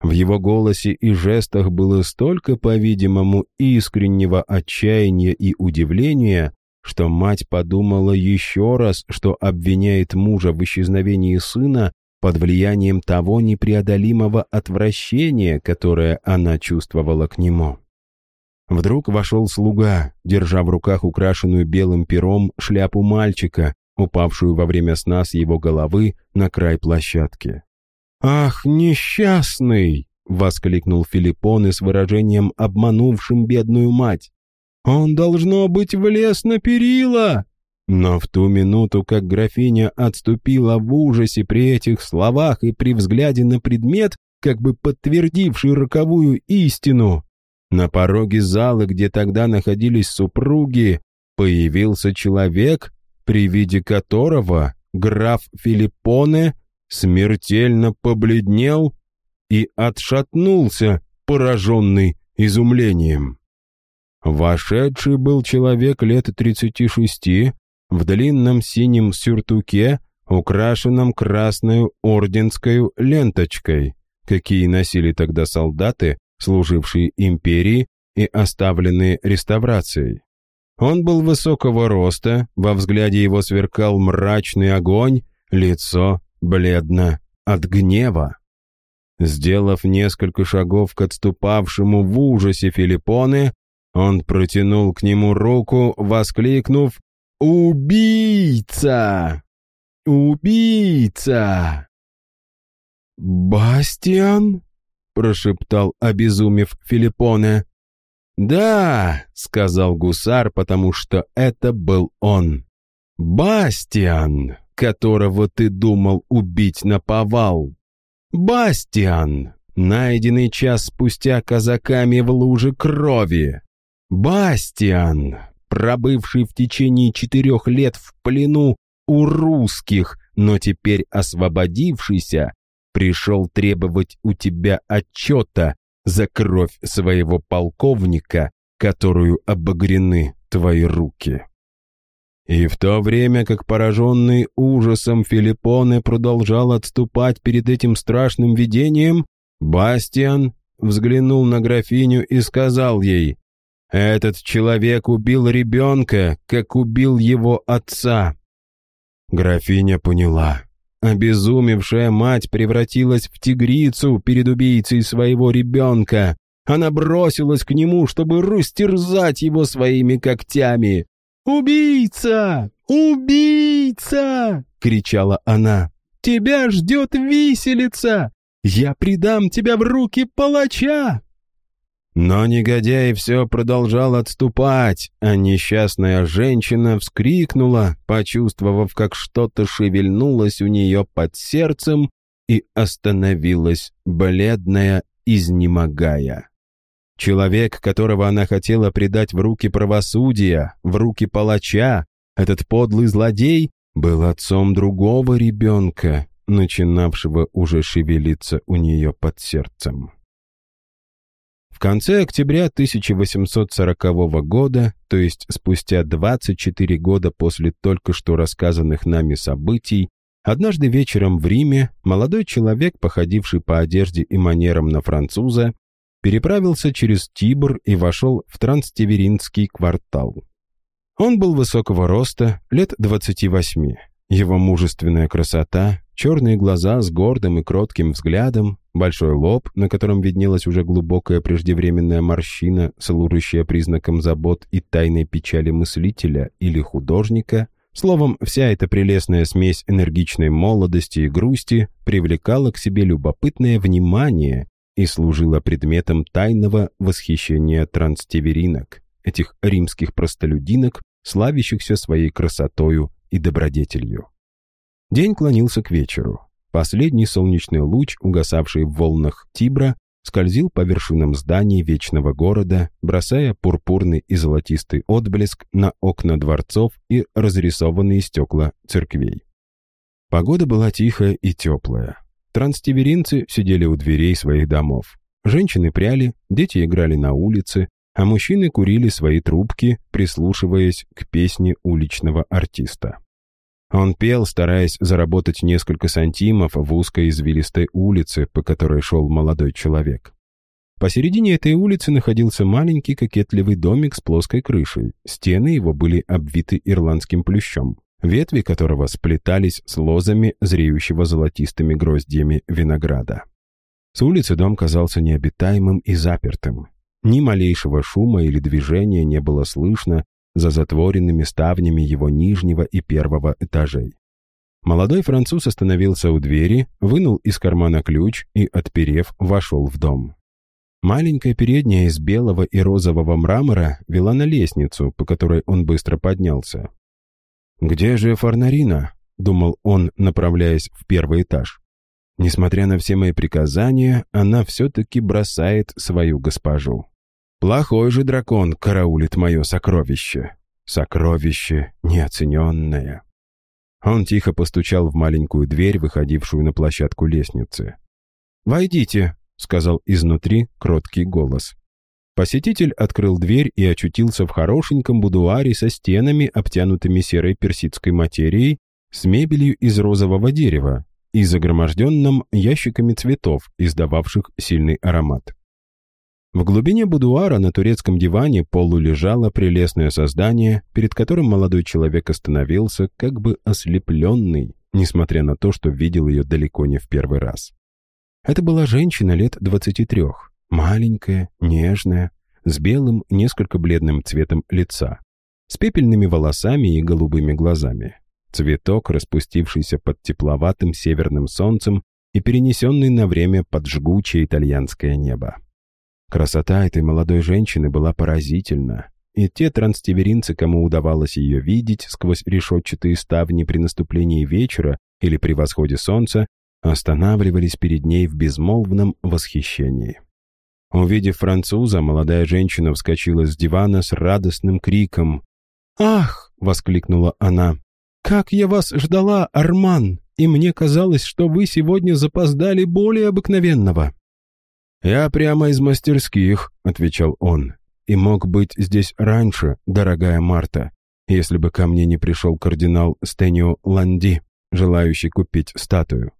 В его голосе и жестах было столько, по-видимому, искреннего отчаяния и удивления, что мать подумала еще раз, что обвиняет мужа в исчезновении сына под влиянием того непреодолимого отвращения, которое она чувствовала к нему. Вдруг вошел слуга, держа в руках украшенную белым пером шляпу мальчика, упавшую во время сна с его головы на край площадки. «Ах, несчастный!» — воскликнул Филиппоне с выражением, обманувшим бедную мать. «Он, должно быть, влез на перила!» Но в ту минуту, как графиня отступила в ужасе при этих словах и при взгляде на предмет, как бы подтвердивший роковую истину, на пороге зала, где тогда находились супруги, появился человек, при виде которого граф Филиппоне смертельно побледнел и отшатнулся, пораженный изумлением. Вошедший был человек лет тридцати шести, в длинном синем сюртуке, украшенном красной орденской ленточкой, какие носили тогда солдаты, служившие империи и оставленные реставрацией. Он был высокого роста, во взгляде его сверкал мрачный огонь, лицо бледно от гнева. Сделав несколько шагов к отступавшему в ужасе Филиппоне, он протянул к нему руку, воскликнув «Убийца! Убийца!» «Бастиан?» — прошептал, обезумев Филиппоне. «Да», — сказал гусар, потому что это был он. «Бастиан, которого ты думал убить на повал. Бастиан, найденный час спустя казаками в луже крови. Бастиан, пробывший в течение четырех лет в плену у русских, но теперь освободившийся, пришел требовать у тебя отчета за кровь своего полковника, которую обогрены твои руки. И в то время, как пораженный ужасом Филиппоне продолжал отступать перед этим страшным видением, Бастиан взглянул на графиню и сказал ей, этот человек убил ребенка, как убил его отца. Графиня поняла. Обезумевшая мать превратилась в тигрицу перед убийцей своего ребенка. Она бросилась к нему, чтобы растерзать его своими когтями. «Убийца! Убийца!» — кричала она. «Тебя ждет виселица! Я предам тебя в руки палача!» Но негодяй все продолжал отступать, а несчастная женщина вскрикнула, почувствовав, как что-то шевельнулось у нее под сердцем и остановилась, бледная, изнемогая. Человек, которого она хотела предать в руки правосудия, в руки палача, этот подлый злодей, был отцом другого ребенка, начинавшего уже шевелиться у нее под сердцем конце октября 1840 года, то есть спустя 24 года после только что рассказанных нами событий, однажды вечером в Риме молодой человек, походивший по одежде и манерам на француза, переправился через Тибр и вошел в Транстеверинский квартал. Он был высокого роста, лет 28. Его мужественная красота, черные глаза с гордым и кротким взглядом, большой лоб, на котором виднелась уже глубокая преждевременная морщина, служащая признаком забот и тайной печали мыслителя или художника, словом, вся эта прелестная смесь энергичной молодости и грусти привлекала к себе любопытное внимание и служила предметом тайного восхищения транстеверинок, этих римских простолюдинок, славящихся своей красотою и добродетелью. День клонился к вечеру. Последний солнечный луч, угасавший в волнах Тибра, скользил по вершинам зданий вечного города, бросая пурпурный и золотистый отблеск на окна дворцов и разрисованные стекла церквей. Погода была тихая и теплая. Транстеверинцы сидели у дверей своих домов. Женщины пряли, дети играли на улице, а мужчины курили свои трубки, прислушиваясь к песне уличного артиста. Он пел, стараясь заработать несколько сантимов в узкой извилистой улице, по которой шел молодой человек. Посередине этой улицы находился маленький кокетливый домик с плоской крышей. Стены его были обвиты ирландским плющом, ветви которого сплетались с лозами, зреющего золотистыми гроздьями винограда. С улицы дом казался необитаемым и запертым. Ни малейшего шума или движения не было слышно за затворенными ставнями его нижнего и первого этажей. Молодой француз остановился у двери, вынул из кармана ключ и, отперев, вошел в дом. Маленькая передняя из белого и розового мрамора вела на лестницу, по которой он быстро поднялся. «Где же Фарнарина?» — думал он, направляясь в первый этаж. Несмотря на все мои приказания, она все-таки бросает свою госпожу. Плохой же дракон караулит мое сокровище. Сокровище неоцененное. Он тихо постучал в маленькую дверь, выходившую на площадку лестницы. «Войдите», — сказал изнутри кроткий голос. Посетитель открыл дверь и очутился в хорошеньком будуаре со стенами, обтянутыми серой персидской материей, с мебелью из розового дерева и загроможденным ящиками цветов, издававших сильный аромат. В глубине будуара на турецком диване полулежало прелестное создание, перед которым молодой человек остановился, как бы ослепленный, несмотря на то, что видел ее далеко не в первый раз. Это была женщина лет двадцати трех, маленькая, нежная, с белым, несколько бледным цветом лица, с пепельными волосами и голубыми глазами. Цветок, распустившийся под тепловатым северным солнцем и перенесенный на время под жгучее итальянское небо. Красота этой молодой женщины была поразительна, и те транстеверинцы, кому удавалось ее видеть сквозь решетчатые ставни при наступлении вечера или при восходе солнца, останавливались перед ней в безмолвном восхищении. Увидев француза, молодая женщина вскочила с дивана с радостным криком. «Ах!» — воскликнула она. «Как я вас ждала, Арман! И мне казалось, что вы сегодня запоздали более обыкновенного!» «Я прямо из мастерских», — отвечал он, «и мог быть здесь раньше, дорогая Марта, если бы ко мне не пришел кардинал Стенио Ланди, желающий купить статую.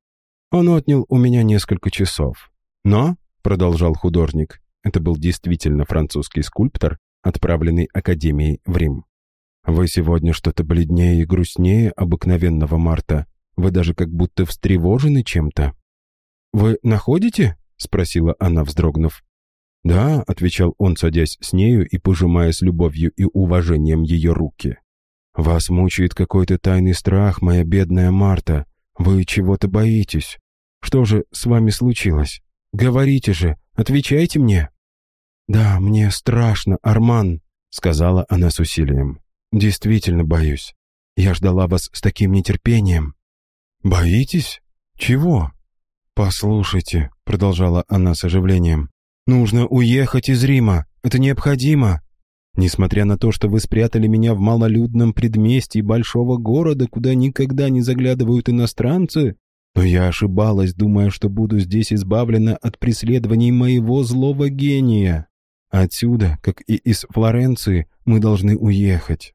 Он отнял у меня несколько часов. Но, — продолжал художник, это был действительно французский скульптор, отправленный Академией в Рим. «Вы сегодня что-то бледнее и грустнее обыкновенного Марта. Вы даже как будто встревожены чем-то. Вы находите?» — спросила она, вздрогнув. «Да», — отвечал он, садясь с нею и пожимая с любовью и уважением ее руки. «Вас мучает какой-то тайный страх, моя бедная Марта. Вы чего-то боитесь. Что же с вами случилось? Говорите же, отвечайте мне». «Да, мне страшно, Арман», — сказала она с усилием. «Действительно боюсь. Я ждала вас с таким нетерпением». «Боитесь? Чего?» «Послушайте», — продолжала она с оживлением, «нужно уехать из Рима. Это необходимо. Несмотря на то, что вы спрятали меня в малолюдном предместье большого города, куда никогда не заглядывают иностранцы, но я ошибалась, думая, что буду здесь избавлена от преследований моего злого гения. Отсюда, как и из Флоренции, мы должны уехать».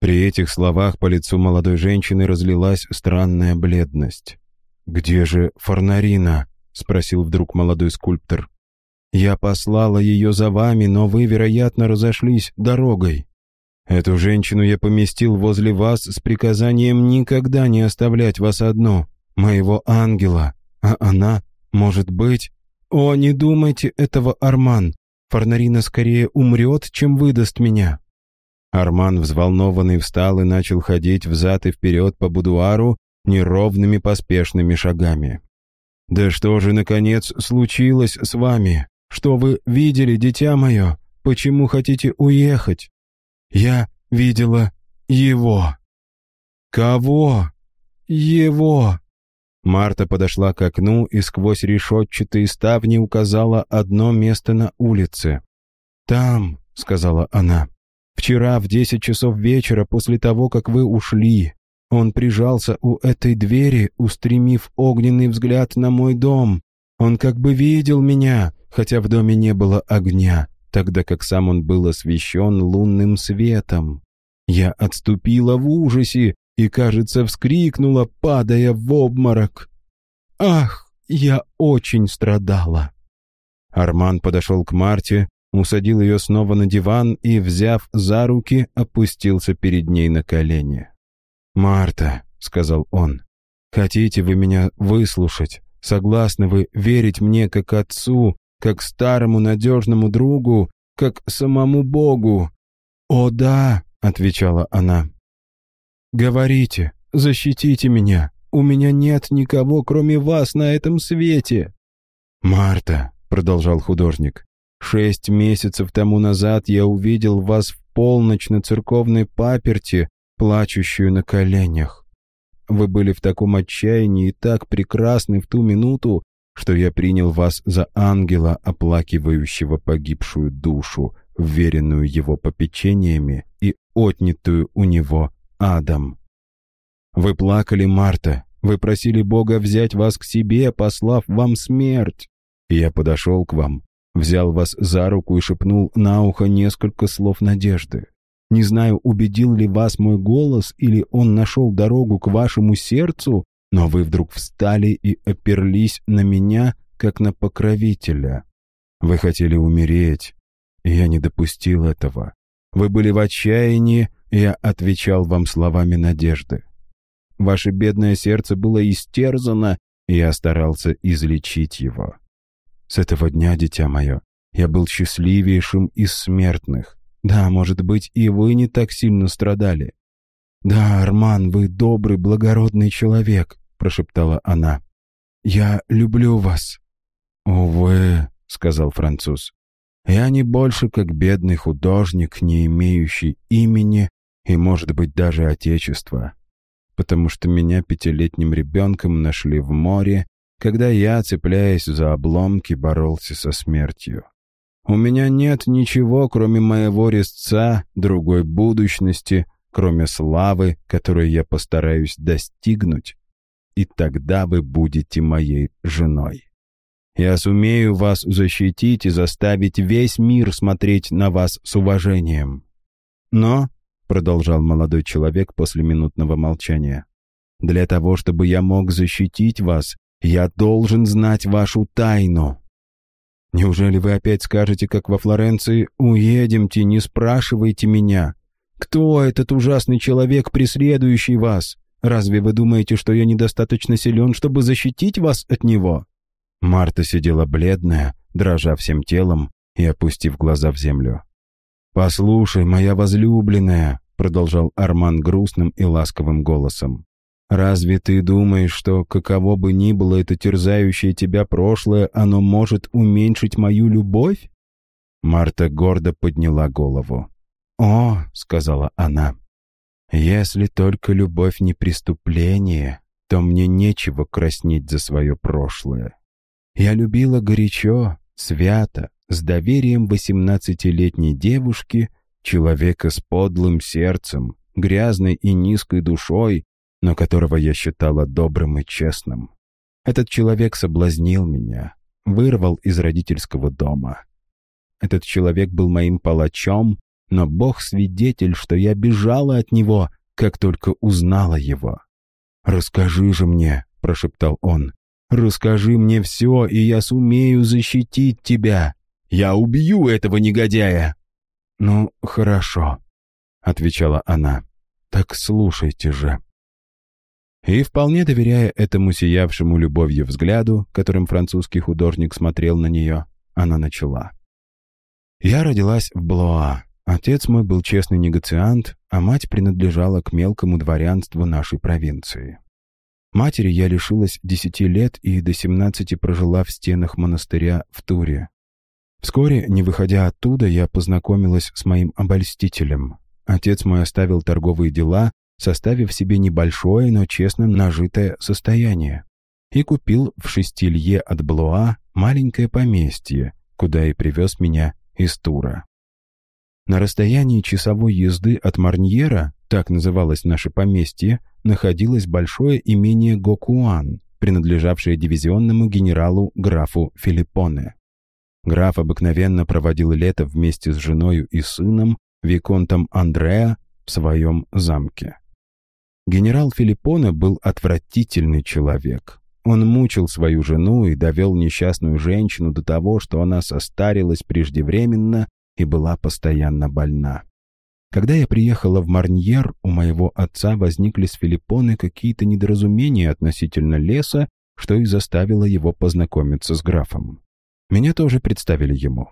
При этих словах по лицу молодой женщины разлилась странная бледность. «Где же Фарнарина?» — спросил вдруг молодой скульптор. «Я послала ее за вами, но вы, вероятно, разошлись дорогой. Эту женщину я поместил возле вас с приказанием никогда не оставлять вас одну, моего ангела, а она, может быть... О, не думайте этого, Арман! Фарнарина скорее умрет, чем выдаст меня!» Арман, взволнованный, встал и начал ходить взад и вперед по будуару, неровными поспешными шагами. «Да что же, наконец, случилось с вами? Что вы видели, дитя мое? Почему хотите уехать?» «Я видела его». «Кого?» «Его». Марта подошла к окну и сквозь решетчатые ставни указала одно место на улице. «Там», — сказала она, — «вчера в десять часов вечера после того, как вы ушли, он прижался у этой двери, устремив огненный взгляд на мой дом. Он как бы видел меня, хотя в доме не было огня, тогда как сам он был освещен лунным светом. Я отступила в ужасе и, кажется, вскрикнула, падая в обморок. «Ах, я очень страдала!» Арман подошел к Марте, усадил ее снова на диван и, взяв за руки, опустился перед ней на колени. «Марта», — сказал он, — «хотите вы меня выслушать? Согласны вы верить мне как отцу, как старому надежному другу, как самому Богу?» «О да», — отвечала она. «Говорите, защитите меня. У меня нет никого, кроме вас, на этом свете». «Марта», — продолжал художник, — «шесть месяцев тому назад я увидел вас в полночь на церковной паперти плачущую на коленях. Вы были в таком отчаянии и так прекрасны в ту минуту, что я принял вас за ангела, оплакивающего погибшую душу, вверенную его попечениями и отнятую у него адом. Вы плакали, Марта, вы просили Бога взять вас к себе, послав вам смерть. Я подошел к вам, взял вас за руку и шепнул на ухо несколько слов надежды. Не знаю, убедил ли вас мой голос или он нашел дорогу к вашему сердцу, но вы вдруг встали и оперлись на меня, как на покровителя. Вы хотели умереть, и я не допустил этого. Вы были в отчаянии, и я отвечал вам словами надежды. Ваше бедное сердце было истерзано, и я старался излечить его. С этого дня, дитя мое, я был счастливейшим из смертных. Да, может быть, и вы не так сильно страдали. «Да, Арман, вы добрый, благородный человек», — прошептала она. «Я люблю вас». «Увы», — сказал француз, — «я не больше как бедный художник, не имеющий имени и, может быть, даже отечества, потому что меня пятилетним ребенком нашли в море, когда я, цепляясь за обломки, боролся со смертью. У меня нет ничего, кроме моего резца, другой будущности, кроме славы, которую я постараюсь достигнуть, и тогда вы будете моей женой. Я сумею вас защитить и заставить весь мир смотреть на вас с уважением. Но, — продолжал молодой человек после минутного молчания, — для того, чтобы я мог защитить вас, я должен знать вашу тайну. Неужели вы опять скажете, как во Флоренции, «Уедемте, не спрашивайте меня»? Кто этот ужасный человек, преследующий вас? Разве вы думаете, что я недостаточно силен, чтобы защитить вас от него?» Марта сидела бледная, дрожа всем телом и опустив глаза в землю. «Послушай, моя возлюбленная», — продолжал Арман грустным и ласковым голосом, Разве ты думаешь, что каково бы ни было это терзающее тебя прошлое, оно может уменьшить мою любовь?» Марта гордо подняла голову. «О», — сказала она, — «если только любовь не преступление, то мне нечего краснеть за свое прошлое. Я любила горячо, свято, с доверием восемнадцатилетней девушки, человека с подлым сердцем, грязной и низкой душой, но которого я считала добрым и честным. Этот человек соблазнил меня, вырвал из родительского дома. Этот человек был моим палачом, но Бог свидетель, что я бежала от него, как только узнала его. «Расскажи же мне», — прошептал он, — «расскажи мне все, и я сумею защитить тебя. Я убью этого негодяя». «Ну, хорошо», — отвечала она. «Так слушайте же». И вполне доверяя этому сиявшему любовью взгляду, которым французский художник смотрел на нее, она начала. «Я родилась в Блоа. Отец мой был честный негациант, а мать принадлежала к мелкому дворянству нашей провинции. Матери я лишилась десяти лет и до семнадцати прожила в стенах монастыря в Туре. Вскоре, не выходя оттуда, я познакомилась с моим обольстителем. Отец мой оставил торговые дела составив себе небольшое, но честно нажитое состояние, и купил в Шестилье от Блуа маленькое поместье, куда и привез меня из Тура. На расстоянии часовой езды от Марньера, так называлось наше поместье, находилось большое имение Гокуан, принадлежавшее дивизионному генералу графу Филиппоне. Граф обыкновенно проводил лето вместе с женою и сыном, Виконтом Андреа, в своем замке. Генерал Филиппоне был отвратительный человек. Он мучил свою жену и довел несчастную женщину до того, что она состарилась преждевременно и была постоянно больна. Когда я приехала в Марньер, у моего отца возникли с Филиппоне какие-то недоразумения относительно леса, что и заставило его познакомиться с графом. Меня тоже представили ему.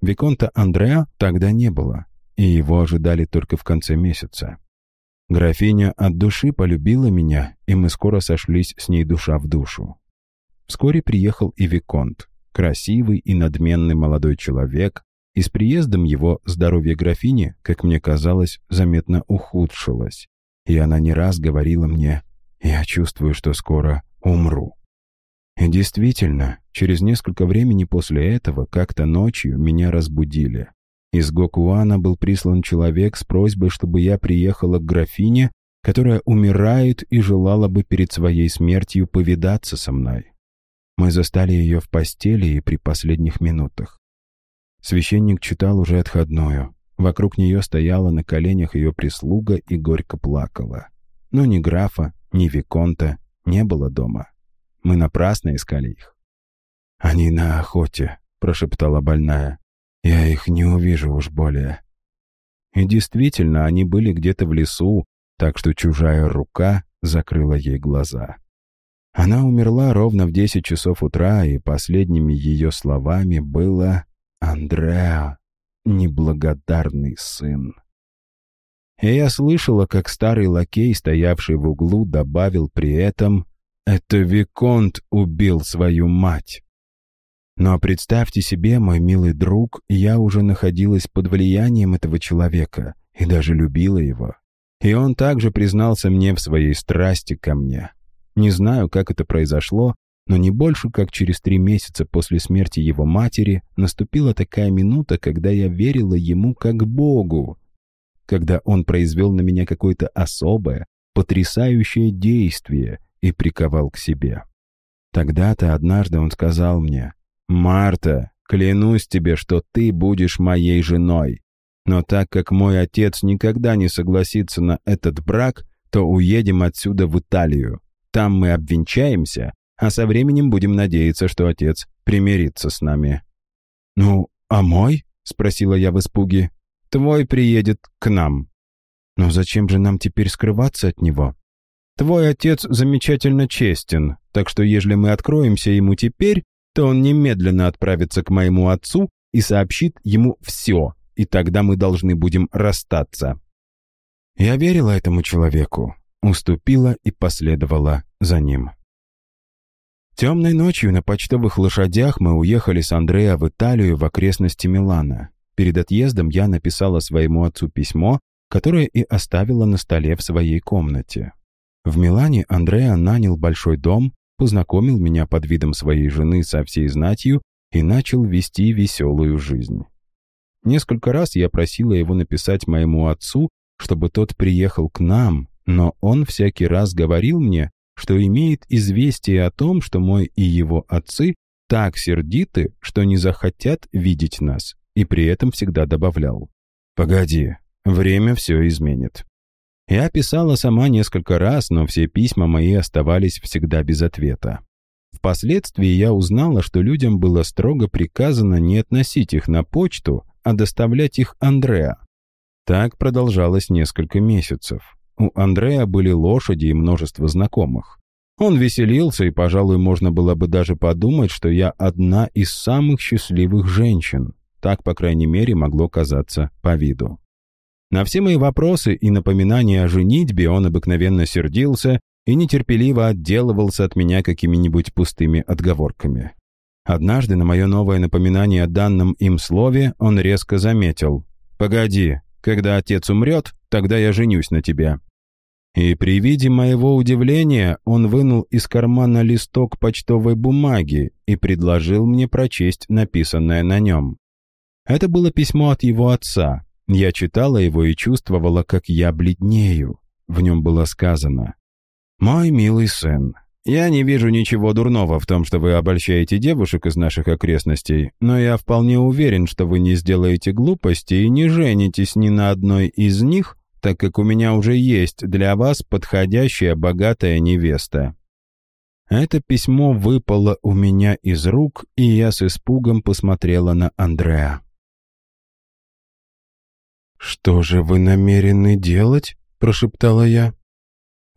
Виконта Андреа тогда не было, и его ожидали только в конце месяца. Графиня от души полюбила меня, и мы скоро сошлись с ней душа в душу. Вскоре приехал и Виконт, красивый и надменный молодой человек, и с приездом его здоровье графини, как мне казалось, заметно ухудшилось. И она не раз говорила мне, «Я чувствую, что скоро умру». И действительно, через несколько времени после этого, как-то ночью, меня разбудили. Из Гокуана был прислан человек с просьбой, чтобы я приехала к графине, которая умирает и желала бы перед своей смертью повидаться со мной. Мы застали ее в постели и при последних минутах. Священник читал уже отходную. Вокруг нее стояла на коленях ее прислуга и горько плакала. Но ни графа, ни виконта не было дома. Мы напрасно искали их. «Они на охоте», — прошептала больная. «Я их не увижу уж более». И действительно, они были где-то в лесу, так что чужая рука закрыла ей глаза. Она умерла ровно в десять часов утра, и последними ее словами было «Андреа, неблагодарный сын». И я слышала, как старый лакей, стоявший в углу, добавил при этом это Виконт убил свою мать. Но представьте себе, мой милый друг, я уже находилась под влиянием этого человека и даже любила его. И он также признался мне в своей страсти ко мне. Не знаю, как это произошло, но не больше, как через три месяца после смерти его матери наступила такая минута, когда я верила ему как Богу, когда он произвел на меня какое-то особое, потрясающее действие, и приковал к себе. Тогда-то однажды он сказал мне, «Марта, клянусь тебе, что ты будешь моей женой. Но так как мой отец никогда не согласится на этот брак, то уедем отсюда в Италию. Там мы обвенчаемся, а со временем будем надеяться, что отец примирится с нами». «Ну, а мой?» — спросила я в испуге. «Твой приедет к нам». «Но зачем же нам теперь скрываться от него?» Твой отец замечательно честен, так что если мы откроемся ему теперь, то он немедленно отправится к моему отцу и сообщит ему все, и тогда мы должны будем расстаться». Я верила этому человеку, уступила и последовала за ним. Темной ночью на почтовых лошадях мы уехали с Андреа в Италию в окрестности Милана. Перед отъездом я написала своему отцу письмо, которое и оставила на столе в своей комнате. В Милане Андреа нанял большой дом, познакомил меня под видом своей жены со всей знатью и начал вести веселую жизнь. Несколько раз я просила его написать моему отцу, чтобы тот приехал к нам, но он всякий раз говорил мне, что имеет известие о том, что мой и его отцы так сердиты, что не захотят видеть нас, и при этом всегда добавлял. «Погоди, время все изменит». Я писала сама несколько раз, но все письма мои оставались всегда без ответа. Впоследствии я узнала, что людям было строго приказано не относить их на почту, а доставлять их Андреа. Так продолжалось несколько месяцев. У Андреа были лошади и множество знакомых. Он веселился, и, пожалуй, можно было бы даже подумать, что я одна из самых счастливых женщин. Так, по крайней мере, могло казаться по виду. На все мои вопросы и напоминания о женитьбе он обыкновенно сердился и нетерпеливо отделывался от меня какими-нибудь пустыми отговорками. Однажды на мое новое напоминание о данном им слове он резко заметил. «Погоди, когда отец умрет, тогда я женюсь на тебе». И при виде моего удивления он вынул из кармана листок почтовой бумаги и предложил мне прочесть написанное на нем. Это было письмо от его отца, я читала его и чувствовала, как я бледнею. В нем было сказано «Мой милый сын, я не вижу ничего дурного в том, что вы обольщаете девушек из наших окрестностей, но я вполне уверен, что вы не сделаете глупости и не женитесь ни на одной из них, так как у меня уже есть для вас подходящая богатая невеста». Это письмо выпало у меня из рук, и я с испугом посмотрела на Андреа. «Что же вы намерены делать?» — прошептала я.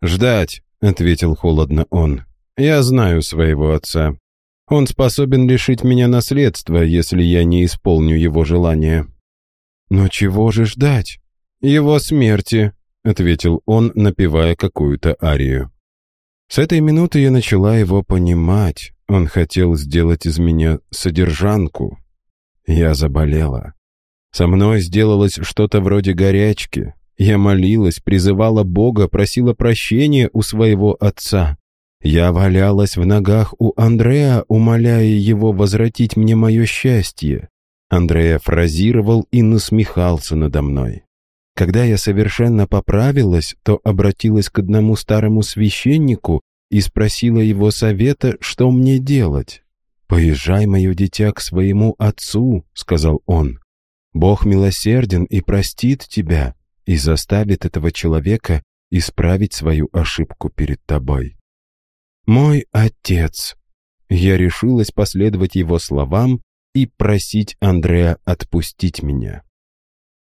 «Ждать», — ответил холодно он. «Я знаю своего отца. Он способен лишить меня наследства, если я не исполню его желание». «Но чего же ждать?» «Его смерти», — ответил он, напевая какую-то арию. С этой минуты я начала его понимать. Он хотел сделать из меня содержанку. Я заболела. Со мной сделалось что-то вроде горячки. Я молилась, призывала Бога, просила прощения у своего отца. Я валялась в ногах у Андрея, умоляя его возвратить мне мое счастье. Андрея фразировал и насмехался надо мной. Когда я совершенно поправилась, то обратилась к одному старому священнику и спросила его совета, что мне делать. «Поезжай, мое дитя, к своему отцу», — сказал он. «Бог милосерден и простит тебя, и заставит этого человека исправить свою ошибку перед тобой». «Мой отец!» Я решилась последовать его словам и просить Андрея отпустить меня.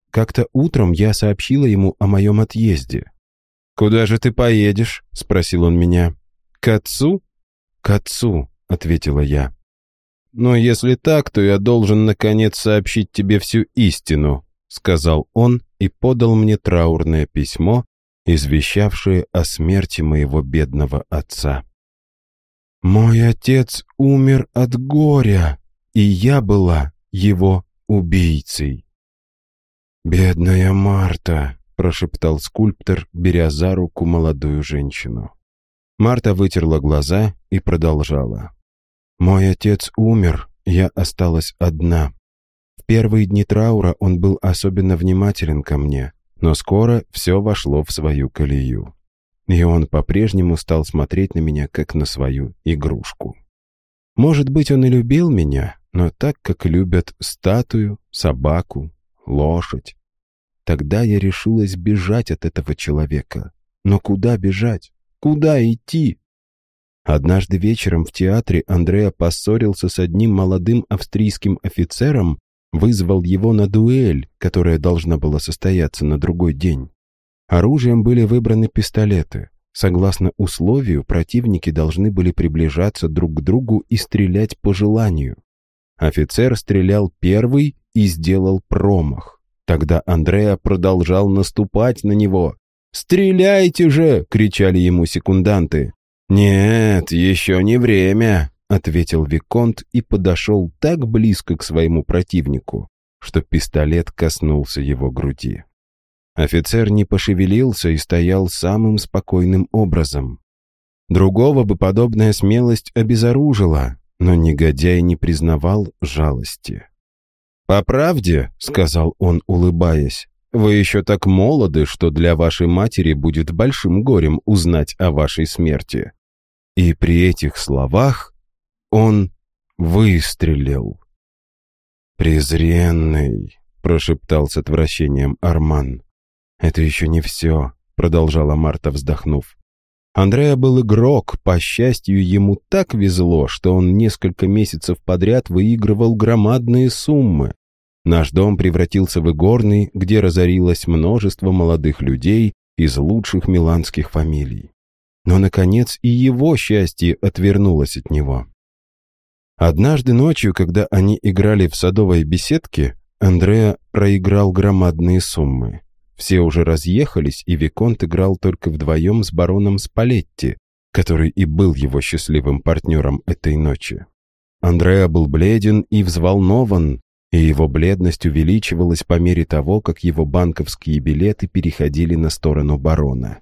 Как-то утром я сообщила ему о моем отъезде. «Куда же ты поедешь?» — спросил он меня. «К отцу?» «К отцу», — ответила я. «Но если так, то я должен, наконец, сообщить тебе всю истину», — сказал он и подал мне траурное письмо, извещавшее о смерти моего бедного отца. «Мой отец умер от горя», и я была его убийцей. «Бедная Марта», — прошептал скульптор, беря за руку молодую женщину. Марта вытерла глаза и продолжала. «Мой отец умер, я осталась одна. В первые дни траура он был особенно внимателен ко мне, но скоро все вошло в свою колею. И он по-прежнему стал смотреть на меня, как на свою игрушку. Может быть, он и любил меня, но так, как любят статую, собаку, лошадь. Тогда я решилась бежать от этого человека. Но куда бежать? Куда идти? Однажды вечером в театре Андреа поссорился с одним молодым австрийским офицером, вызвал его на дуэль, которая должна была состояться на другой день. Оружием были выбраны пистолеты. Согласно условию, противники должны были приближаться друг к другу и стрелять по желанию. Офицер стрелял первый и сделал промах. Тогда Андреа продолжал наступать на него. «Стреляйте же!» — кричали ему секунданты. «Нет, еще не время», — ответил Виконт и подошел так близко к своему противнику, что пистолет коснулся его груди. Офицер не пошевелился и стоял самым спокойным образом. Другого бы подобная смелость обезоружила, но негодяй не признавал жалости. «По правде», — сказал он, улыбаясь, «вы еще так молоды, что для вашей матери будет большим горем узнать о вашей смерти». И при этих словах он выстрелил. «Презренный», — прошептал с отвращением Арман. «Это еще не все», — продолжала Марта, вздохнув. Андреа был игрок, по счастью, ему так везло, что он несколько месяцев подряд выигрывал громадные суммы. Наш дом превратился в игорный, где разорилось множество молодых людей из лучших миланских фамилий. Но, наконец, и его счастье отвернулось от него. Однажды ночью, когда они играли в садовой беседке, Андреа проиграл громадные суммы. Все уже разъехались, и Виконт играл только вдвоем с бароном Спалетти, который и был его счастливым партнером этой ночи. Андреа был бледен и взволнован, и его бледность увеличивалась по мере того, как его банковские билеты переходили на сторону барона.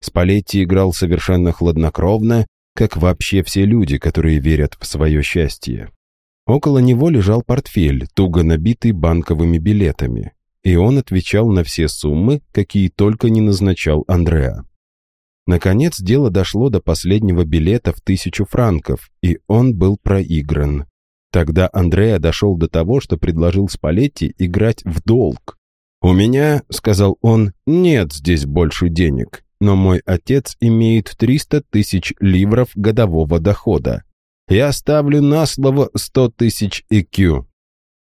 Спалетти играл совершенно хладнокровно, как вообще все люди, которые верят в свое счастье. Около него лежал портфель, туго набитый банковыми билетами и он отвечал на все суммы, какие только не назначал Андреа. Наконец дело дошло до последнего билета в тысячу франков, и он был проигран. Тогда Андреа дошел до того, что предложил Спалетти играть в долг. «У меня, — сказал он, — нет здесь больше денег, но мой отец имеет 300 тысяч ливров годового дохода. Я ставлю на слово 100 тысяч ЭКЮ».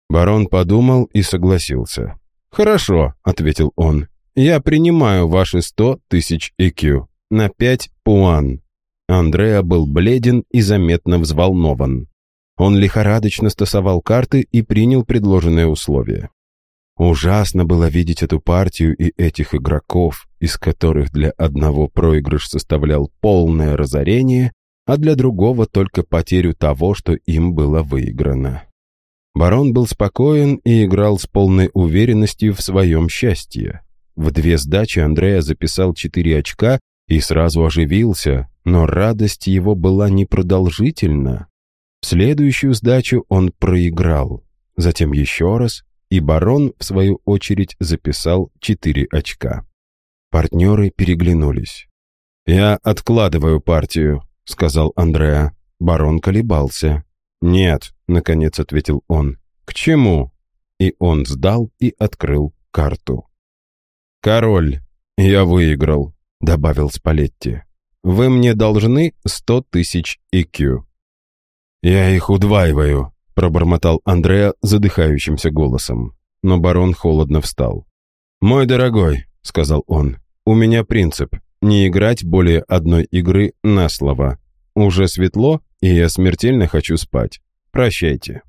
Барон подумал и согласился. «Хорошо», — ответил он. «Я принимаю ваши сто тысяч ЭКЮ на пять пуан». Андреа был бледен и заметно взволнован. Он лихорадочно стасовал карты и принял предложенное условие. Ужасно было видеть эту партию и этих игроков, из которых для одного проигрыш составлял полное разорение, а для другого только потерю того, что им было выиграно. Барон был спокоен и играл с полной уверенностью в своем счастье. В две сдачи Андрея записал четыре очка и сразу оживился, но радость его была непродолжительна. В следующую сдачу он проиграл, затем еще раз, и барон, в свою очередь, записал четыре очка. Партнеры переглянулись. «Я откладываю партию», — сказал Андреа. Барон колебался. «Нет», — наконец ответил он. «К чему?» И он сдал и открыл карту. «Король, я выиграл», — добавил Спалетти. «Вы мне должны сто тысяч икю». «Я их удваиваю», — пробормотал Андреа задыхающимся голосом. Но барон холодно встал. «Мой дорогой», — сказал он, — «у меня принцип не играть более одной игры на слово. Уже светло, и я смертельно хочу спать. Прощайте».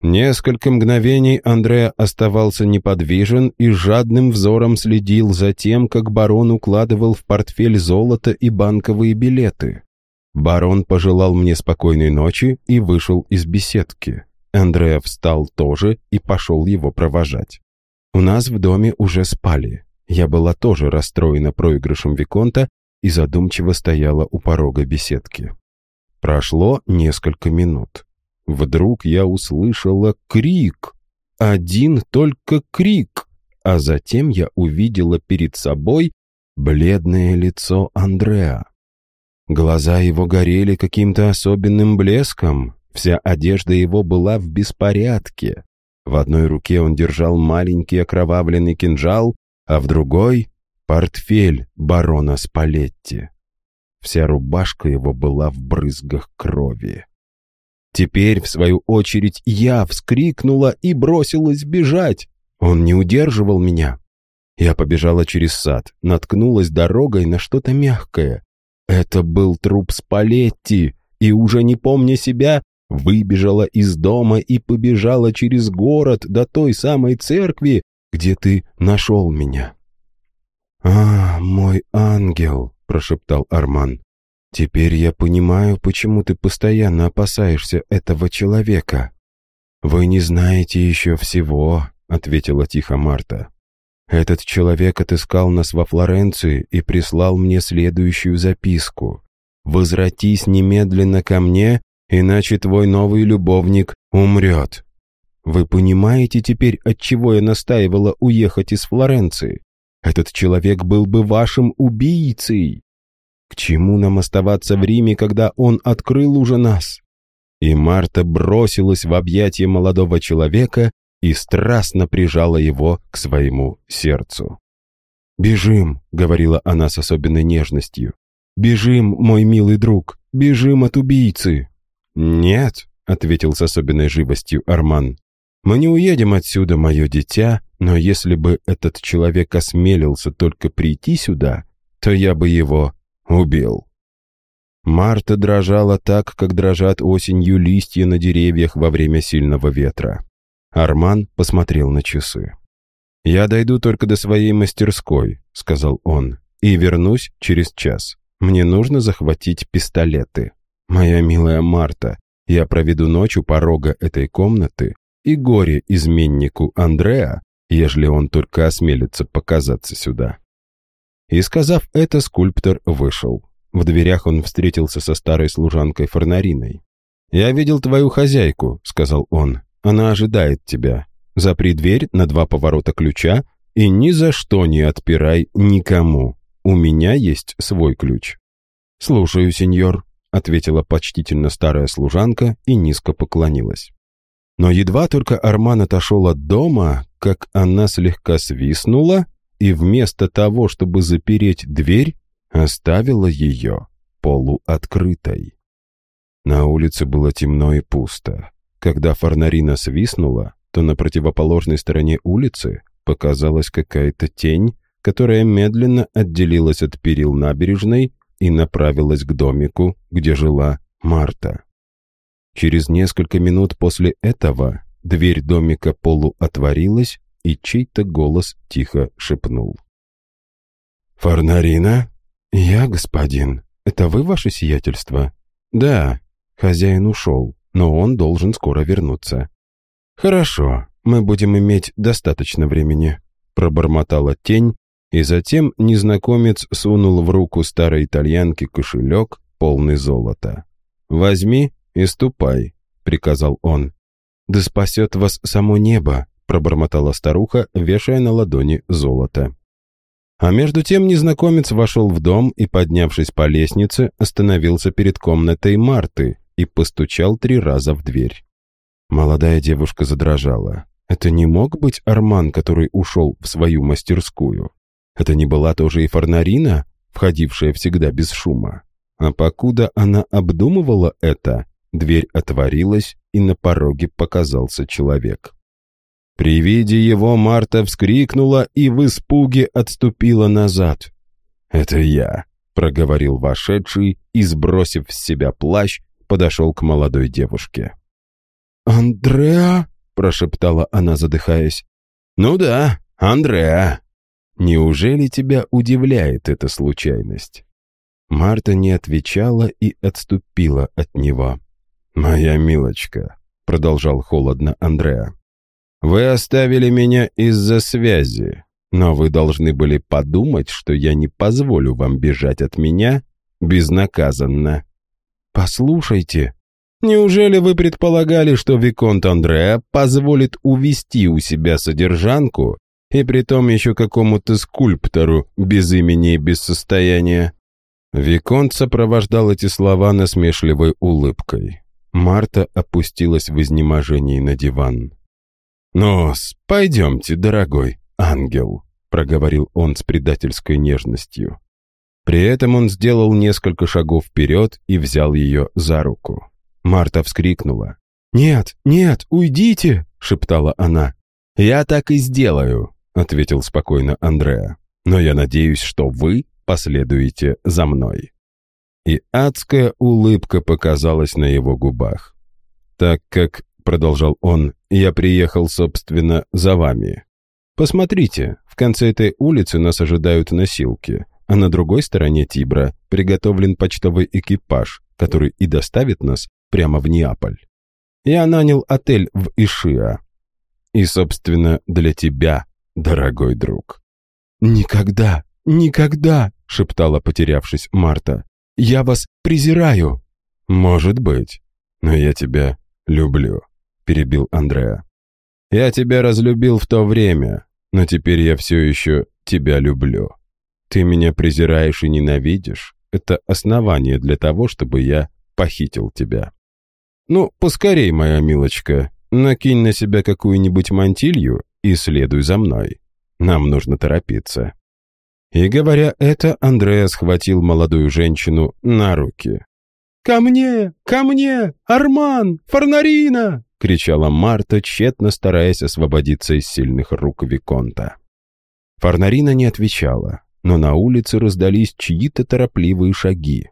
Несколько мгновений Андреа оставался неподвижен и жадным взором следил за тем, как барон укладывал в портфель золото и банковые билеты. Барон пожелал мне спокойной ночи и вышел из беседки. Андреа встал тоже и пошел его провожать. У нас в доме уже спали. Я была тоже расстроена проигрышем Виконта и задумчиво стояла у порога беседки. Прошло несколько минут. Вдруг я услышала крик. Один только крик. А затем я увидела перед собой бледное лицо Андреа. Глаза его горели каким-то особенным блеском, вся одежда его была в беспорядке. В одной руке он держал маленький окровавленный кинжал, а в другой — портфель барона Спалетти. Вся рубашка его была в брызгах крови. Теперь, в свою очередь, я вскрикнула и бросилась бежать. Он не удерживал меня. Я побежала через сад, наткнулась дорогой на что-то мягкое. Это был труп Спалетти, и уже не помня себя, выбежала из дома и побежала через город до той самой церкви, где ты нашел меня. «А, мой ангел!» — прошептал Арман. «Теперь я понимаю, почему ты постоянно опасаешься этого человека». «Вы не знаете еще всего», — ответила тихо Марта. Этот человек отыскал нас во Флоренции и прислал мне следующую записку. «Возвратись немедленно ко мне, иначе твой новый любовник умрет». Вы понимаете теперь, от чего я настаивала уехать из Флоренции? Этот человек был бы вашим убийцей. К чему нам оставаться в Риме, когда он открыл уже нас?» И Марта бросилась в объятия молодого человека и страстно прижала его к своему сердцу. «Бежим», — говорила она с особенной нежностью. «Бежим, мой милый друг, бежим от убийцы». «Нет», — ответил с особенной живостью Арман. «Мы не уедем отсюда, мое дитя, но если бы этот человек осмелился только прийти сюда, то я бы его убил». Марта дрожала так, как дрожат осенью листья на деревьях во время сильного ветра. Арман посмотрел на часы. «Я дойду только до своей мастерской», — сказал он, «и вернусь через час. Мне нужно захватить пистолеты. Моя милая Марта, я проведу ночь у порога этой комнаты, и горе изменнику Андреа, ежели он только осмелится показаться сюда». И сказав это, скульптор вышел. В дверях он встретился со старой служанкой Фарнариной. «Я видел твою хозяйку», — сказал он. Она ожидает тебя. Запри дверь на два поворота ключа и ни за что не отпирай никому. У меня есть свой ключ». «Слушаю, сеньор», — ответила почтительно старая служанка и низко поклонилась. Но едва только Арман отошел от дома, как она слегка свистнула и вместо того, чтобы запереть дверь, оставила ее полуоткрытой. На улице было темно и пусто. Когда Фарнарина свистнула, то на противоположной стороне улицы показалась какая-то тень, которая медленно отделилась от перил набережной и направилась к домику, где жила Марта. Через несколько минут после этого дверь домика полуотворилась, и чей-то голос тихо шепнул. «Фарнарина?» «Я, господин. Это вы, ваше сиятельство?» «Да». Хозяин ушел но он должен скоро вернуться. «Хорошо, мы будем иметь достаточно времени», — пробормотала тень, и затем незнакомец сунул в руку старой итальянки кошелек, полный золота. «Возьми и ступай», — приказал он. «Да спасет вас само небо», — пробормотала старуха, вешая на ладони золото. А между тем незнакомец вошел в дом и, поднявшись по лестнице, остановился перед комнатой Марты и постучал три раза в дверь. Молодая девушка задрожала. Это не мог быть Арман, который ушел в свою мастерскую. Это не была тоже и Фарнарина, входившая всегда без шума. А покуда она обдумывала это, дверь отворилась, и на пороге показался человек. При виде его Марта вскрикнула и в испуге отступила назад. «Это я», — проговорил вошедший и, сбросив с себя плащ, подошел к молодой девушке. «Андреа?» — прошептала она, задыхаясь. «Ну да, Андреа. Неужели тебя удивляет эта случайность?» Марта не отвечала и отступила от него. «Моя милочка», — продолжал холодно Андреа, вы оставили меня из-за связи, но вы должны были подумать, что я не позволю вам бежать от меня безнаказанно. Послушайте, неужели вы предполагали, что Виконт Андреа позволит увести у себя содержанку и притом еще какому-то скульптору без имени и без состояния? Виконт сопровождал эти слова насмешливой улыбкой. Марта опустилась в изнеможении на диван. ну пойдемте, дорогой ангел», — проговорил он с предательской нежностью. При этом он сделал несколько шагов вперед и взял ее за руку. Марта вскрикнула. «Нет, нет, уйдите!» — шептала она. «Я так и сделаю», — ответил спокойно Андреа. «Но я надеюсь, что вы последуете за мной». И адская улыбка показалась на его губах. «Так как продолжал он, — «я приехал, собственно, за вами. Посмотрите, в конце этой улицы нас ожидают носилки, а на другой стороне Тибра приготовлен почтовый экипаж, который и доставит нас прямо в Неаполь. Я нанял отель в Ишиа. И, собственно, для тебя, дорогой друг». «Никогда, никогда!» — шептала, потерявшись Марта. «Я вас презираю!» «Может быть, но я тебя люблю» перебил Андреа. «Я тебя разлюбил в то время, но теперь я все еще тебя люблю. Ты меня презираешь и ненавидишь. Это основание для того, чтобы я похитил тебя. Ну, поскорей, моя милочка, накинь на себя какую-нибудь мантилью и следуй за мной. Нам нужно торопиться». И говоря это, Андреа схватил молодую женщину на руки. «Ко мне! Ко мне! Арман! Фарнарина!» — кричала Марта, тщетно стараясь освободиться из сильных рук Виконта. Фарнарина не отвечала, но на улице раздались чьи-то торопливые шаги.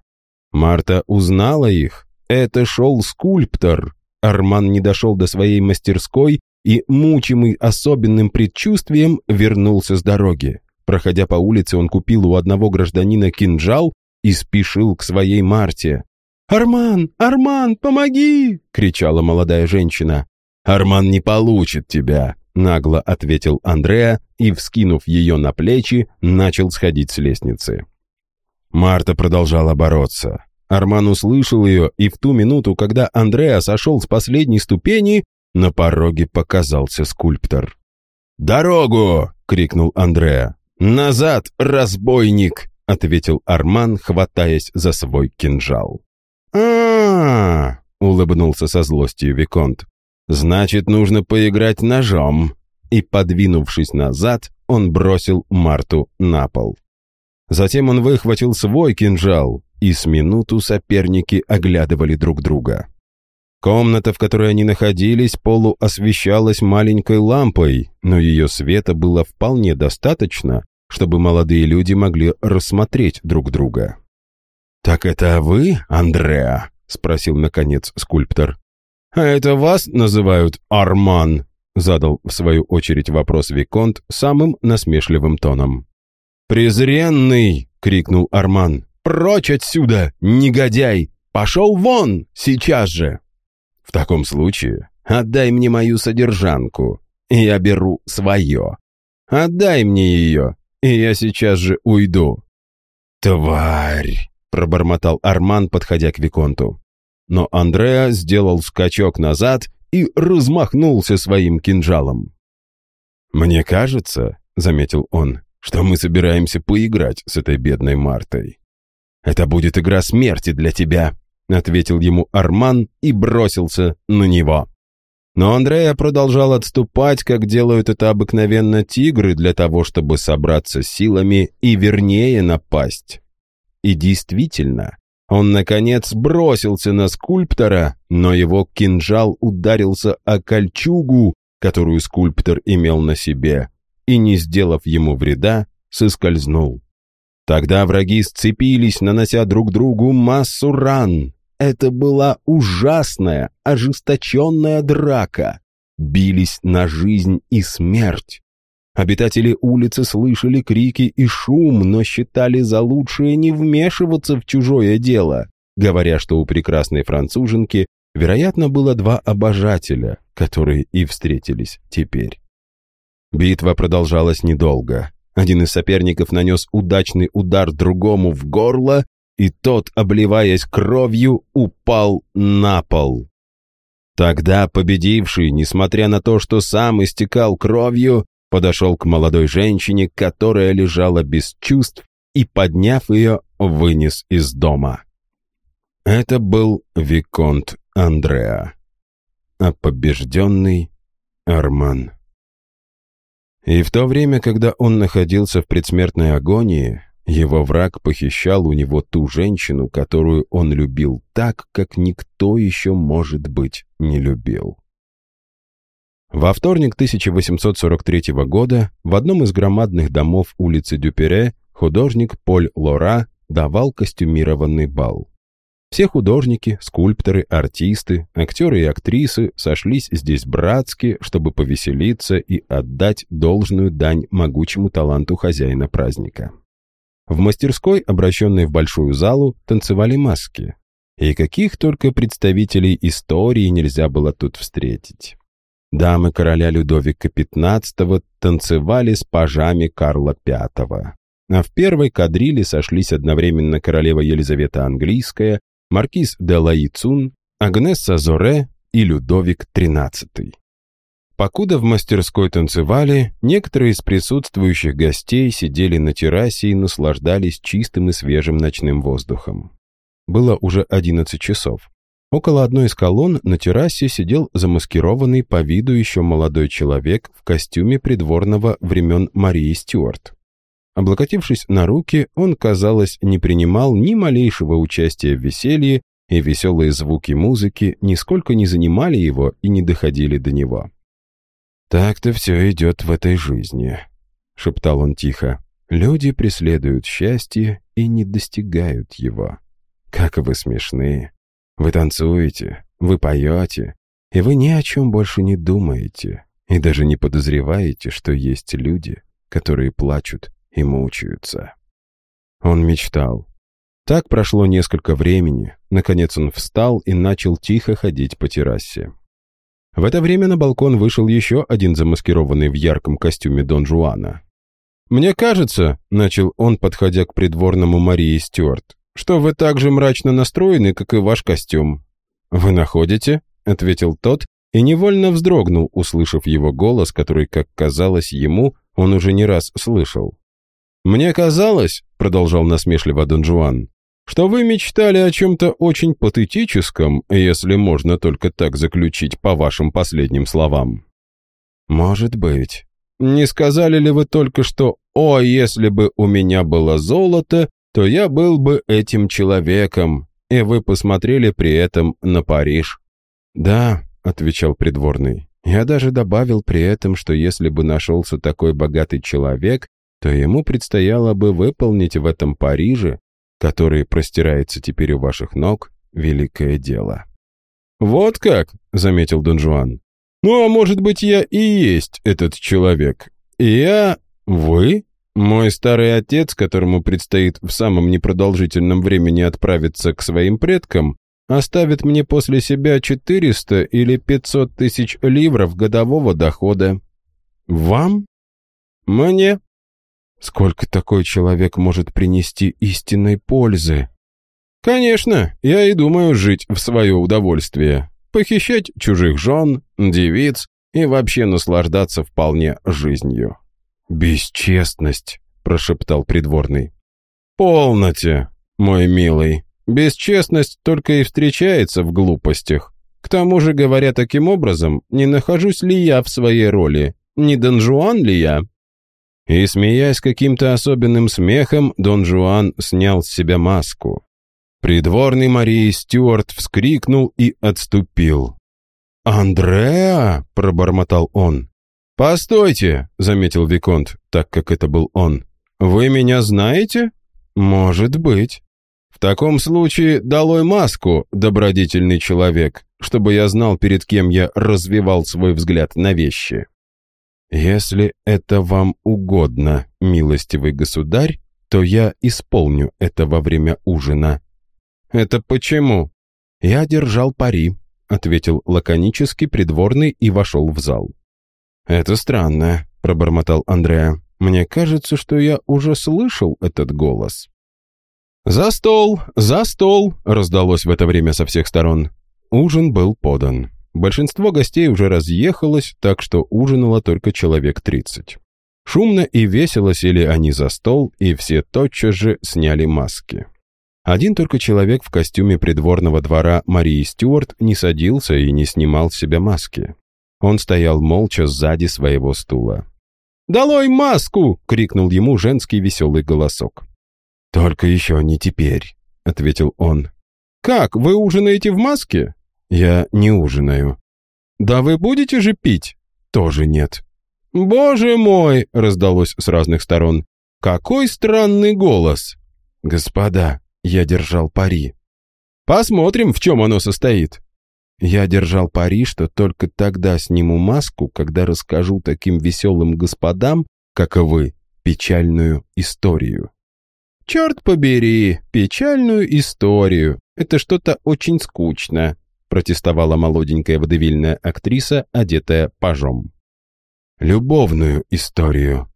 Марта узнала их. Это шел скульптор. Арман не дошел до своей мастерской и, мучимый особенным предчувствием, вернулся с дороги. Проходя по улице, он купил у одного гражданина кинжал и спешил к своей Марте. «Арман! Арман, помоги!» — кричала молодая женщина. «Арман не получит тебя!» — нагло ответил Андреа и, вскинув ее на плечи, начал сходить с лестницы. Марта продолжала бороться. Арман услышал ее, и в ту минуту, когда Андреа сошел с последней ступени, на пороге показался скульптор. «Дорогу!» — крикнул Андреа. «Назад, разбойник!» — ответил Арман, хватаясь за свой кинжал а, улыбнулся со злостью Виконт. «Значит, нужно поиграть ножом». И, подвинувшись назад, он бросил Марту на пол. Затем он выхватил свой кинжал, и с минуту соперники оглядывали друг друга. Комната, в которой они находились, полуосвещалась маленькой лампой, но ее света было вполне достаточно, чтобы молодые люди могли рассмотреть друг друга. «Так это вы, Андреа?» — спросил, наконец, скульптор. «А это вас называют Арман?» — задал, в свою очередь, вопрос Виконт самым насмешливым тоном. «Презренный!» — крикнул Арман. «Прочь отсюда, негодяй! Пошел вон, сейчас же!» «В таком случае Отдай мне мою содержанку, и я беру свое. Отдай мне ее, и я сейчас же уйду». «Тварь!» — пробормотал Арман, подходя к Виконту. Но Андреа сделал скачок назад и размахнулся своим кинжалом. «Мне кажется», — заметил он, — «что мы собираемся поиграть с этой бедной Мартой». «Это будет игра смерти для тебя», — ответил ему Арман и бросился на него. Но Андрея продолжал отступать, как делают это обыкновенно тигры, для того, чтобы собраться силами и вернее напасть. И действительно, он, наконец, бросился на скульптора, но его кинжал ударился о кольчугу, которую скульптор имел на себе, и, не сделав ему вреда, соскользнул. Тогда враги сцепились, нанося друг другу массу ран, это была ужасная, ожесточенная драка. Бились на жизнь и смерть. Обитатели улицы слышали крики и шум, но считали за лучшее не вмешиваться в чужое дело, говоря, что у прекрасной француженки, вероятно, было два обожателя, которые и встретились теперь. Битва продолжалась недолго. Один из соперников нанес удачный удар другому в горло, и тот, обливаясь кровью, упал на пол. Тогда победивший, несмотря на то, что сам истекал кровью, подошел к молодой женщине, которая лежала без чувств, и, подняв ее, вынес из дома. Это был Виконт Андреа, а побежденный Арман. И в то время, когда он находился в предсмертной агонии, его враг похищал у него ту женщину, которую он любил так, как никто еще, может быть, не любил. Во вторник 1843 года в одном из громадных домов улицы Дюпере художник Поль Лора давал костюмированный бал. Все художники, скульпторы, артисты, актеры и актрисы сошлись здесь братски, чтобы повеселиться и отдать должную дань могучему таланту хозяина праздника. В мастерской, обращенной в большую залу, танцевали маски. И каких только представителей истории нельзя было тут встретить. Дамы короля Людовика XV танцевали с пажами Карла V. А в первой кадриле сошлись одновременно королева Елизавета Английская, маркиз де Лаицун, Агнесса Зоре и Людовик XIII. Покуда в мастерской танцевали, некоторые из присутствующих гостей сидели на террасе и наслаждались чистым и свежим ночным воздухом. Было уже 11 часов. Около одной из колонн на террасе сидел замаскированный по виду еще молодой человек в костюме придворного времен Марии Стюарт. Облокотившись на руки, он, казалось, не принимал ни малейшего участия в веселье, и веселые звуки музыки нисколько не занимали его и не доходили до него. «Так-то все идет в этой жизни», — шептал он тихо. «Люди преследуют счастье и не достигают его. Как вы смешны. Вы танцуете, вы поете, и вы ни о чем больше не думаете, и даже не подозреваете, что есть люди, которые плачут и мучаются». Он мечтал. Так прошло несколько времени. Наконец он встал и начал тихо ходить по террасе. В это время на балкон вышел еще один замаскированный в ярком костюме Дон Жуана. «Мне кажется», — начал он, подходя к придворному Марии Стюарт, «что вы так же мрачно настроены, как и ваш костюм». «Вы находите?» — ответил тот, и невольно вздрогнул, услышав его голос, который, как казалось ему, он уже не раз слышал. «Мне казалось», — продолжал насмешливо Дон Жуан, что вы мечтали о чем-то очень патетическом, если можно только так заключить по вашим последним словам. Может быть. Не сказали ли вы только что «О, если бы у меня было золото, то я был бы этим человеком», и вы посмотрели при этом на Париж? «Да», — отвечал придворный, «я даже добавил при этом, что если бы нашелся такой богатый человек, то ему предстояло бы выполнить в этом Париже который простирается теперь у ваших ног, великое дело». «Вот как?» — заметил Дон Жуан. «Ну, а может быть, я и есть этот человек. Я... Вы? Мой старый отец, которому предстоит в самом непродолжительном времени отправиться к своим предкам, оставит мне после себя 400 или 500 тысяч ливров годового дохода. Вам? Мне? Сколько такой человек может принести истинной пользы? Конечно, я и думаю жить в свое удовольствие, похищать чужих жен, девиц и вообще наслаждаться вполне жизнью. «Бесчестность», — прошептал придворный. «Полноте, мой милый. Бесчестность только и встречается в глупостях. К тому же, говоря таким образом, не нахожусь ли я в своей роли? Не Дон Жуан ли я?» И, смеясь каким-то особенным смехом, Дон Жуан снял с себя маску. Придворный Марии Стюарт вскрикнул и отступил. «Андреа!» — пробормотал он. «Постойте!» — заметил Виконт, так как это был он. «Вы меня знаете?» «Может быть». «В таком случае долой маску, добродетельный человек, чтобы я знал, перед кем я развивал свой взгляд на вещи». «Если это вам угодно, милостивый государь, то я исполню это во время ужина». «Это почему?» «Я держал пари», — ответил лаконически придворный и вошел в зал. «Это странно», — пробормотал Андреа. «Мне кажется, что я уже слышал этот голос». «За стол! За стол!» — раздалось в это время со всех сторон. Ужин был подан. Большинство гостей уже разъехалось, так что ужинало только человек тридцать. Шумно и весело сели они за стол, и все тотчас же сняли маски. Один только человек в костюме придворного двора Марии Стюарт не садился и не снимал с себя маски. Он стоял молча сзади своего стула. «Долой маску!» — крикнул ему женский веселый голосок. «Только еще не теперь», — ответил он. «Как, вы ужинаете в маске?» «Я не ужинаю». «Да вы будете же пить?» «Тоже нет». «Боже мой!» — раздалось с разных сторон. «Какой странный голос!» «Господа, я держал пари». «Посмотрим, в чем оно состоит». Я держал пари, что только тогда сниму маску, когда расскажу таким веселым господам, как и вы, печальную историю. «Черт побери, печальную историю. Это что-то очень скучно», протестовала молоденькая водевильная актриса, одетая пажом. «Любовную историю».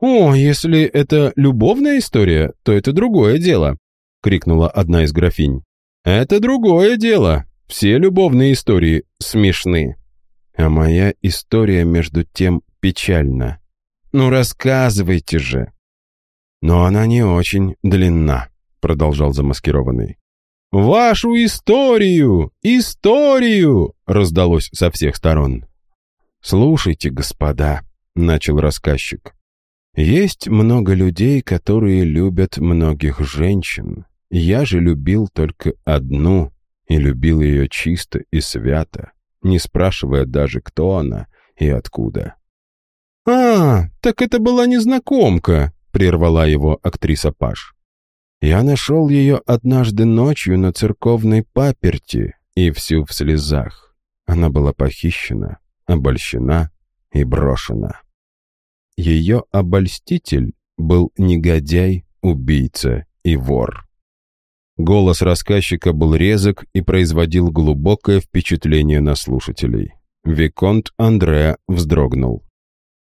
«О, если это любовная история, то это другое дело», крикнула одна из графинь. «Это другое дело. Все любовные истории смешны. А моя история, между тем, печальна. Ну, рассказывайте же. Но она не очень длинна, продолжал замаскированный. «Вашу историю! Историю!» раздалось со всех сторон. «Слушайте, господа», — начал рассказчик. «Есть много людей, которые любят многих женщин. Я же любил только одну, и любил ее чисто и свято, не спрашивая даже, кто она и откуда. «А, так это была незнакомка», — прервала его актриса Паш. «Я нашел ее однажды ночью на церковной паперти и всю в слезах. Она была похищена, обольщена и брошена. Ее обольститель был негодяй, убийца и вор. Голос рассказчика был резок и производил глубокое впечатление на слушателей. Виконт Андреа вздрогнул.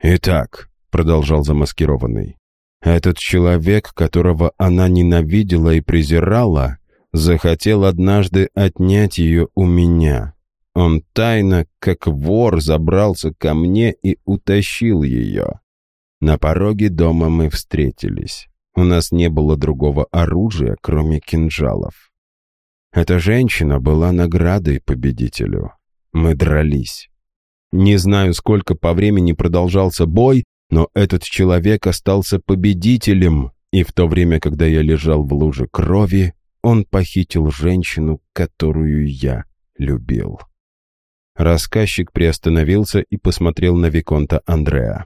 «Итак», — продолжал замаскированный, «этот человек, которого она ненавидела и презирала, захотел однажды отнять ее у меня. Он тайно, как вор, забрался ко мне и утащил ее. На пороге дома мы встретились. У нас не было другого оружия, кроме кинжалов. Эта женщина была наградой победителю. Мы дрались. Не знаю, сколько по времени продолжался бой, но этот человек остался победителем, и в то время, когда я лежал в луже крови, он похитил женщину, которую я любил. Рассказчик приостановился и посмотрел на Виконта Андреа.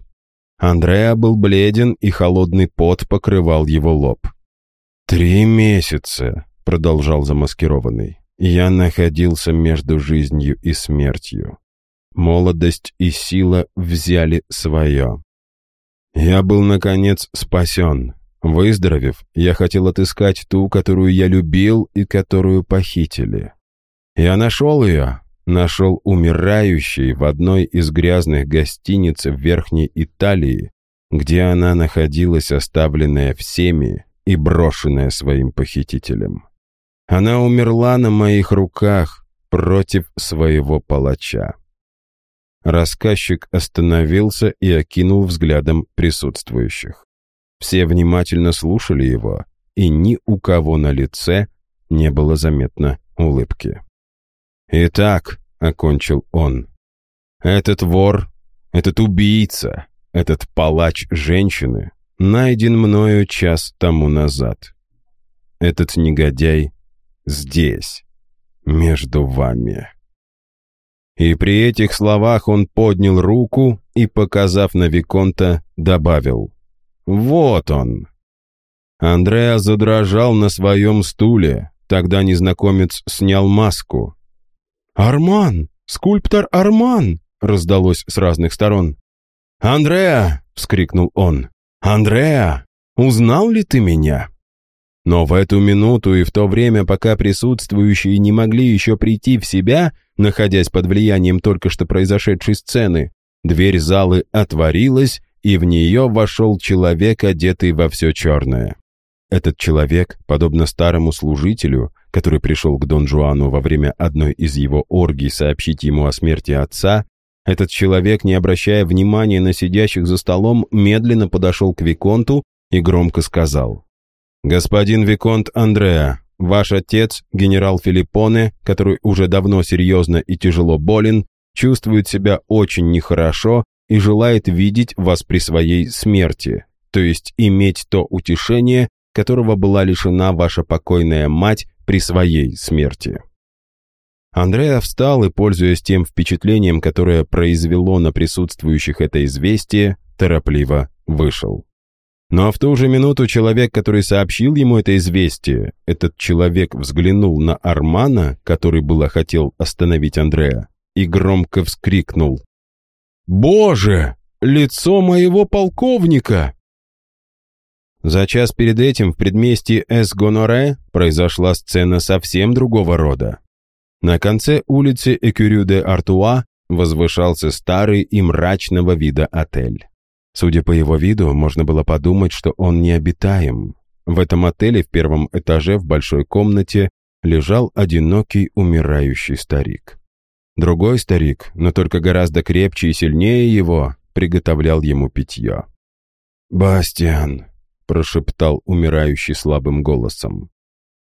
Андреа был бледен, и холодный пот покрывал его лоб. «Три месяца», — продолжал замаскированный, — «я находился между жизнью и смертью. Молодость и сила взяли свое. Я был, наконец, спасен. Выздоровев, я хотел отыскать ту, которую я любил и которую похитили. Я нашел ее, нашел умирающей в одной из грязных гостиниц в Верхней Италии, где она находилась оставленная всеми и брошенная своим похитителем. Она умерла на моих руках против своего палача. Рассказчик остановился и окинул взглядом присутствующих. Все внимательно слушали его, и ни у кого на лице не было заметно улыбки. «Итак», — окончил он, — «этот вор, этот убийца, этот палач женщины найден мною час тому назад. Этот негодяй здесь, между вами». И при этих словах он поднял руку и, показав на Виконта, добавил «Вот он». Андреа задрожал на своем стуле. Тогда незнакомец снял маску. «Арман! Скульптор Арман!» раздалось с разных сторон. «Андреа!» — вскрикнул он. «Андреа! Узнал ли ты меня?» Но в эту минуту и в то время, пока присутствующие не могли еще прийти в себя, находясь под влиянием только что произошедшей сцены, дверь залы отворилась, и в нее вошел человек, одетый во все черное. Этот человек, подобно старому служителю, который пришел к Дон Жуану во время одной из его оргий сообщить ему о смерти отца, этот человек, не обращая внимания на сидящих за столом, медленно подошел к Виконту и громко сказал «Господин Виконт Андреа, ваш отец, генерал Филиппоне, который уже давно серьезно и тяжело болен, чувствует себя очень нехорошо и желает видеть вас при своей смерти, то есть иметь то утешение, которого была лишена ваша покойная мать при своей смерти. Андреа встал и, пользуясь тем впечатлением, которое произвело на присутствующих это известие, торопливо вышел. Но в ту же минуту человек, который сообщил ему это известие, этот человек взглянул на Армана, который было хотел остановить Андреа, и громко вскрикнул. «Боже! Лицо моего полковника!» За час перед этим в предместье Эс-Гоноре произошла сцена совсем другого рода. На конце улицы Экюрю-де-Артуа возвышался старый и мрачного вида отель. Судя по его виду, можно было подумать, что он необитаем. В этом отеле в первом этаже в большой комнате лежал одинокий умирающий старик. Другой старик, но только гораздо крепче и сильнее его, приготовлял ему питье. «Бастиан», прошептал умирающий слабым голосом.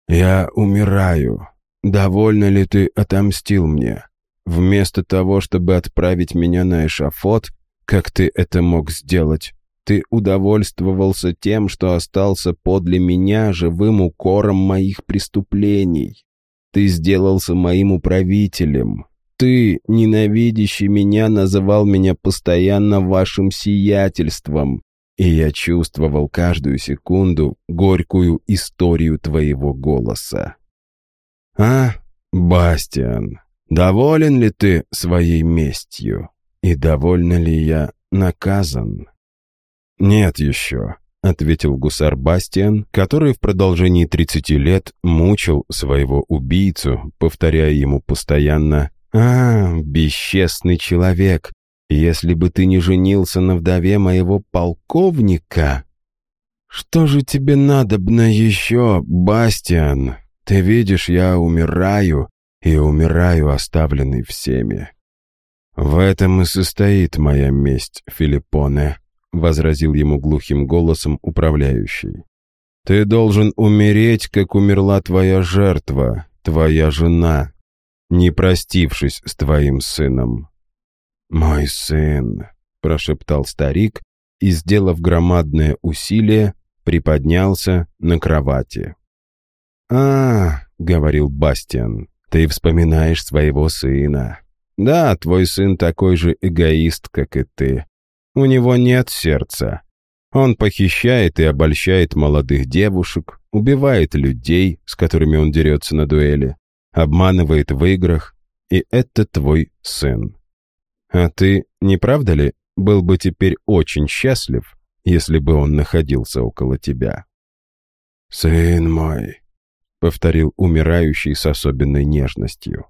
«Я умираю. Довольно ли ты отомстил мне? Вместо того, чтобы отправить меня на эшафот, как ты это мог сделать, ты удовольствовался тем, что остался подле меня живым укором моих преступлений. Ты сделался моим управителем. Ты, ненавидящий меня, называл меня постоянно вашим сиятельством, и я чувствовал каждую секунду горькую историю твоего голоса. А, Бастиан, доволен ли ты своей местью? И довольно ли я наказан? Нет еще, ответил гусар Бастиан, который в продолжении 30 лет мучил своего убийцу, повторяя ему постоянно «А, бесчестный человек, если бы ты не женился на вдове моего полковника... Что же тебе надобно еще, Бастиан? Ты видишь, я умираю, и умираю, оставленный всеми. В этом и состоит моя месть, Филиппоне, возразил ему глухим голосом управляющий. Ты должен умереть, как умерла твоя жертва, твоя жена, не простившись с твоим сыном. «Мой сын», — прошептал старик и, сделав громадное усилие, приподнялся на кровати. «А, — говорил Бастиан, — ты вспоминаешь своего сына. Да, твой сын такой же эгоист, как и ты. У него нет сердца. Он похищает и обольщает молодых девушек, убивает людей, с которыми он дерется на дуэли, обманывает в играх, и это твой сын. А ты, не правда ли, был бы теперь очень счастлив, если бы он находился около тебя?» «Сын мой», — повторил умирающий с особенной нежностью.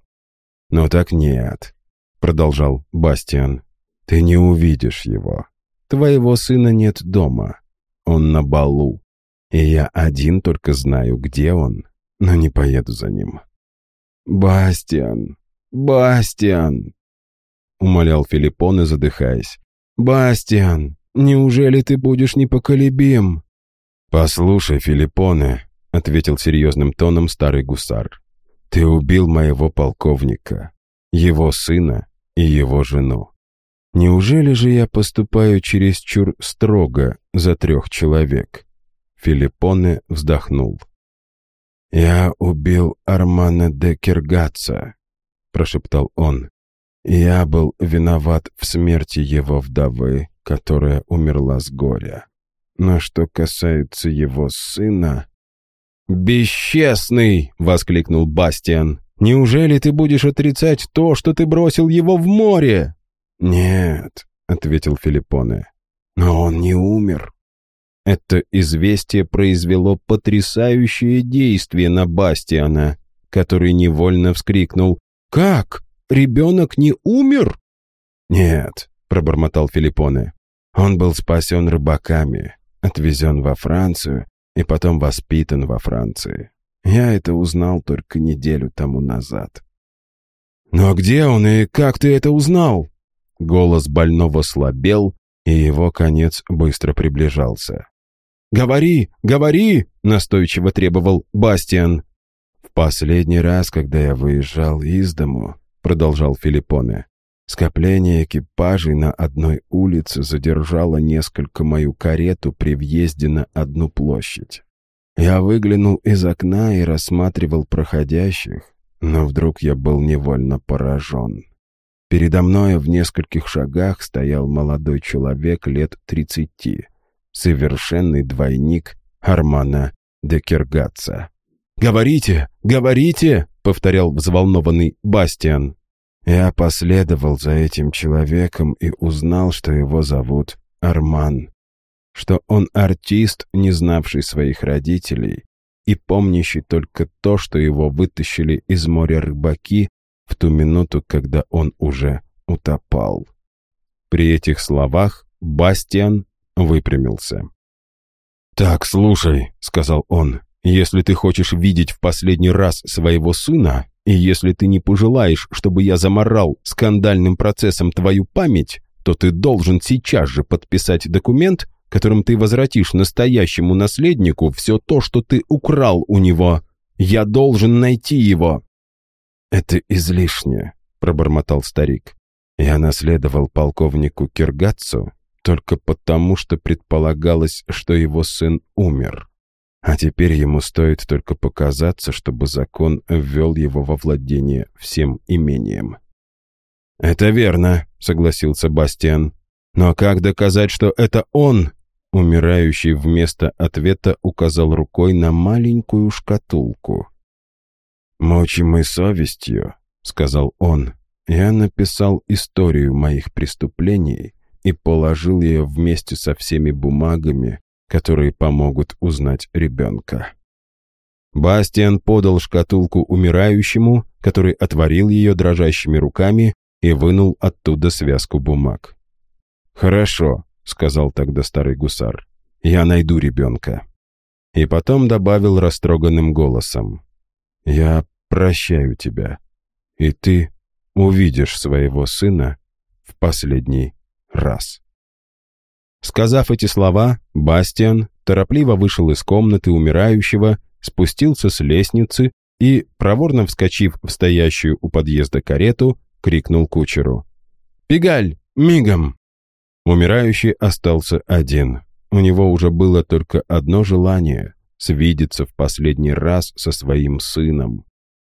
«Но так нет», — продолжал Бастиан. «Ты не увидишь его. Твоего сына нет дома. Он на балу. И я один только знаю, где он, но не поеду за ним». «Бастиан! Бастиан!» — умолял Филиппоне, задыхаясь. «Бастиан, неужели ты будешь непоколебим?» «Послушай, Филиппоне», — ответил серьезным тоном старый гусар, «ты убил моего полковника, его сына и его жену. Неужели же я поступаю чересчур строго за трех человек?» Филиппоне вздохнул. «Я убил Армана де Киргаца», — прошептал он. «Я был виноват в смерти его вдовы, которая умерла с горя. Но что касается его сына...» «Бесчестный!» — воскликнул Бастиан. «Неужели ты будешь отрицать то, что ты бросил его в море?» «Нет», — ответил Филиппоне. «Но он не умер. Это известие произвело потрясающее действие на Бастиана, который невольно вскрикнул «Как? Ребенок не умер?» «Нет», — пробормотал Филиппоне. «Он был спасен рыбаками, отвезен во Францию и потом воспитан во Франции. Я это узнал только неделю тому назад». «Но где он и как ты это узнал?» Голос больного слабел, и его конец быстро приближался. «Говори, говори!» — настойчиво требовал Бастиан. «В последний раз, когда я выезжал из дому», — продолжал Филиппоне, «скопление экипажей на одной улице задержало несколько мою карету при въезде на одну площадь. Я выглянул из окна и рассматривал проходящих, но вдруг я был невольно поражен. Передо мной в нескольких шагах стоял молодой человек лет тридцати, совершенный двойник Армана де Киргатца. «Говорите, говорите!» — повторял взволнованный Бастиан. Я последовал за этим человеком и узнал, что его зовут Арман, что он артист, не знавший своих родителей и помнящий только то, что его вытащили из моря рыбаки в ту минуту, когда он уже утопал. При этих словах Бастиан выпрямился. «Так, слушай», — сказал он, — «если ты хочешь видеть в последний раз своего сына, и если ты не пожелаешь, чтобы я заморал скандальным процессом твою память, то ты должен сейчас же подписать документ, которым ты возвратишь настоящему наследнику все то, что ты украл у него. Я должен найти его». «Это излишне», — пробормотал старик. «Я наследовал полковнику Киргатцу только потому, что предполагалось, что его сын умер. А теперь ему стоит только показаться, чтобы закон ввел его во владение всем имением. «Это верно», — согласился Бастиан. «Но как доказать, что это он?» Умирающий вместо ответа указал рукой на маленькую шкатулку. «Мучимый совестью», — сказал он, — «я написал историю моих преступлений и положил ее вместе со всеми бумагами, которые помогут узнать ребенка. Бастиан подал шкатулку умирающему, который отворил ее дрожащими руками и вынул оттуда связку бумаг. «Хорошо», — сказал тогда старый гусар, — «я найду ребенка». И потом добавил растроганным голосом, «Я прощаю тебя, и ты увидишь своего сына в последний раз. Сказав эти слова, Бастиан торопливо вышел из комнаты умирающего, спустился с лестницы и, проворно вскочив в стоящую у подъезда карету, крикнул кучеру. «Пигаль, мигом!» Умирающий остался один. У него уже было только одно желание — свидеться в последний раз со своим сыном.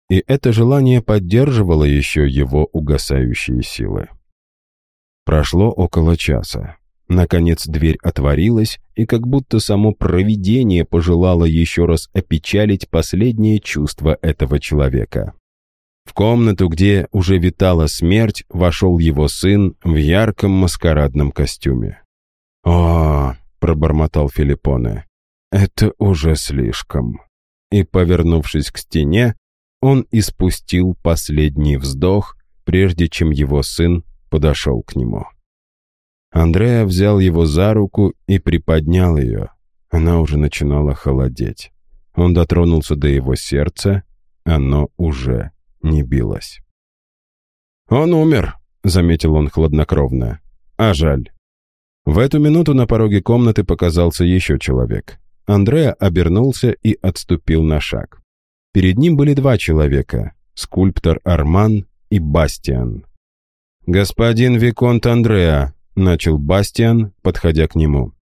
И это желание поддерживало еще его угасающие силы. Прошло около часа. Наконец дверь отворилась, и как будто само провидение пожелало еще раз опечалить последнее чувство этого человека. В комнату, где уже витала смерть, вошел его сын в ярком маскарадном костюме. «О!» — пробормотал Филиппоне. «Это уже слишком». И, повернувшись к стене, он испустил последний вздох прежде чем его сын подошел к нему. Андреа взял его за руку и приподнял ее. Она уже начинала холодеть. Он дотронулся до его сердца, оно уже не билось. «Он умер», — заметил он хладнокровно. «А жаль». В эту минуту на пороге комнаты показался еще человек. Андреа обернулся и отступил на шаг. Перед ним были два человека — скульптор Арман и Бастиан. «Господин Виконт Андреа», — начал Бастиан, подходя к нему.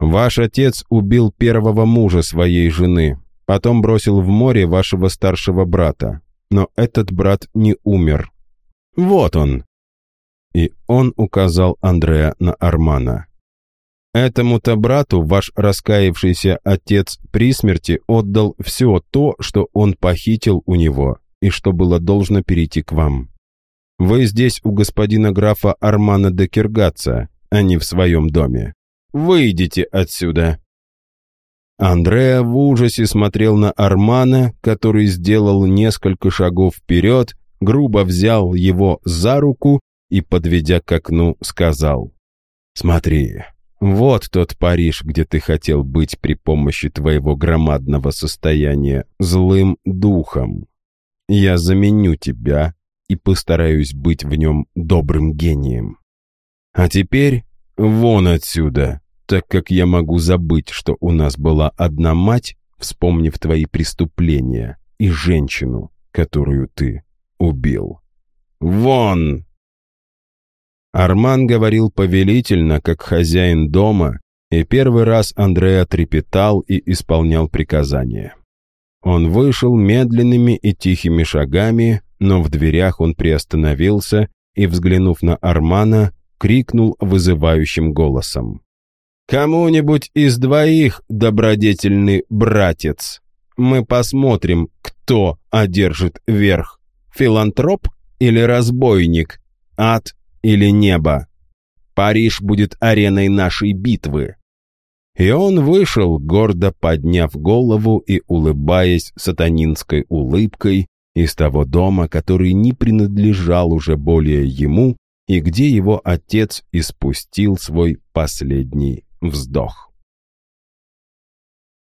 «Ваш отец убил первого мужа своей жены, потом бросил в море вашего старшего брата. Но этот брат не умер. Вот он!» И он указал Андреа на Армана. Этому-то брату ваш раскаявшийся отец при смерти отдал все то, что он похитил у него, и что было должно перейти к вам. Вы здесь у господина графа Армана де Киргаца, а не в своем доме. Выйдите отсюда!» Андреа в ужасе смотрел на Армана, который сделал несколько шагов вперед, грубо взял его за руку и, подведя к окну, сказал «Смотри, вот тот Париж, где ты хотел быть при помощи твоего громадного состояния злым духом. Я заменю тебя и постараюсь быть в нем добрым гением. А теперь вон отсюда, так как я могу забыть, что у нас была одна мать, вспомнив твои преступления, и женщину, которую ты убил. Вон!» Арман говорил повелительно, как хозяин дома, и первый раз Андреа трепетал и исполнял приказания. Он вышел медленными и тихими шагами, но в дверях он приостановился и, взглянув на Армана, крикнул вызывающим голосом. «Кому-нибудь из двоих, добродетельный братец, мы посмотрим, кто одержит верх, филантроп или разбойник, ад или небо. Париж будет ареной нашей битвы». И он вышел, гордо подняв голову и улыбаясь сатанинской улыбкой из того дома, который не принадлежал уже более ему и где его отец испустил свой последний вздох.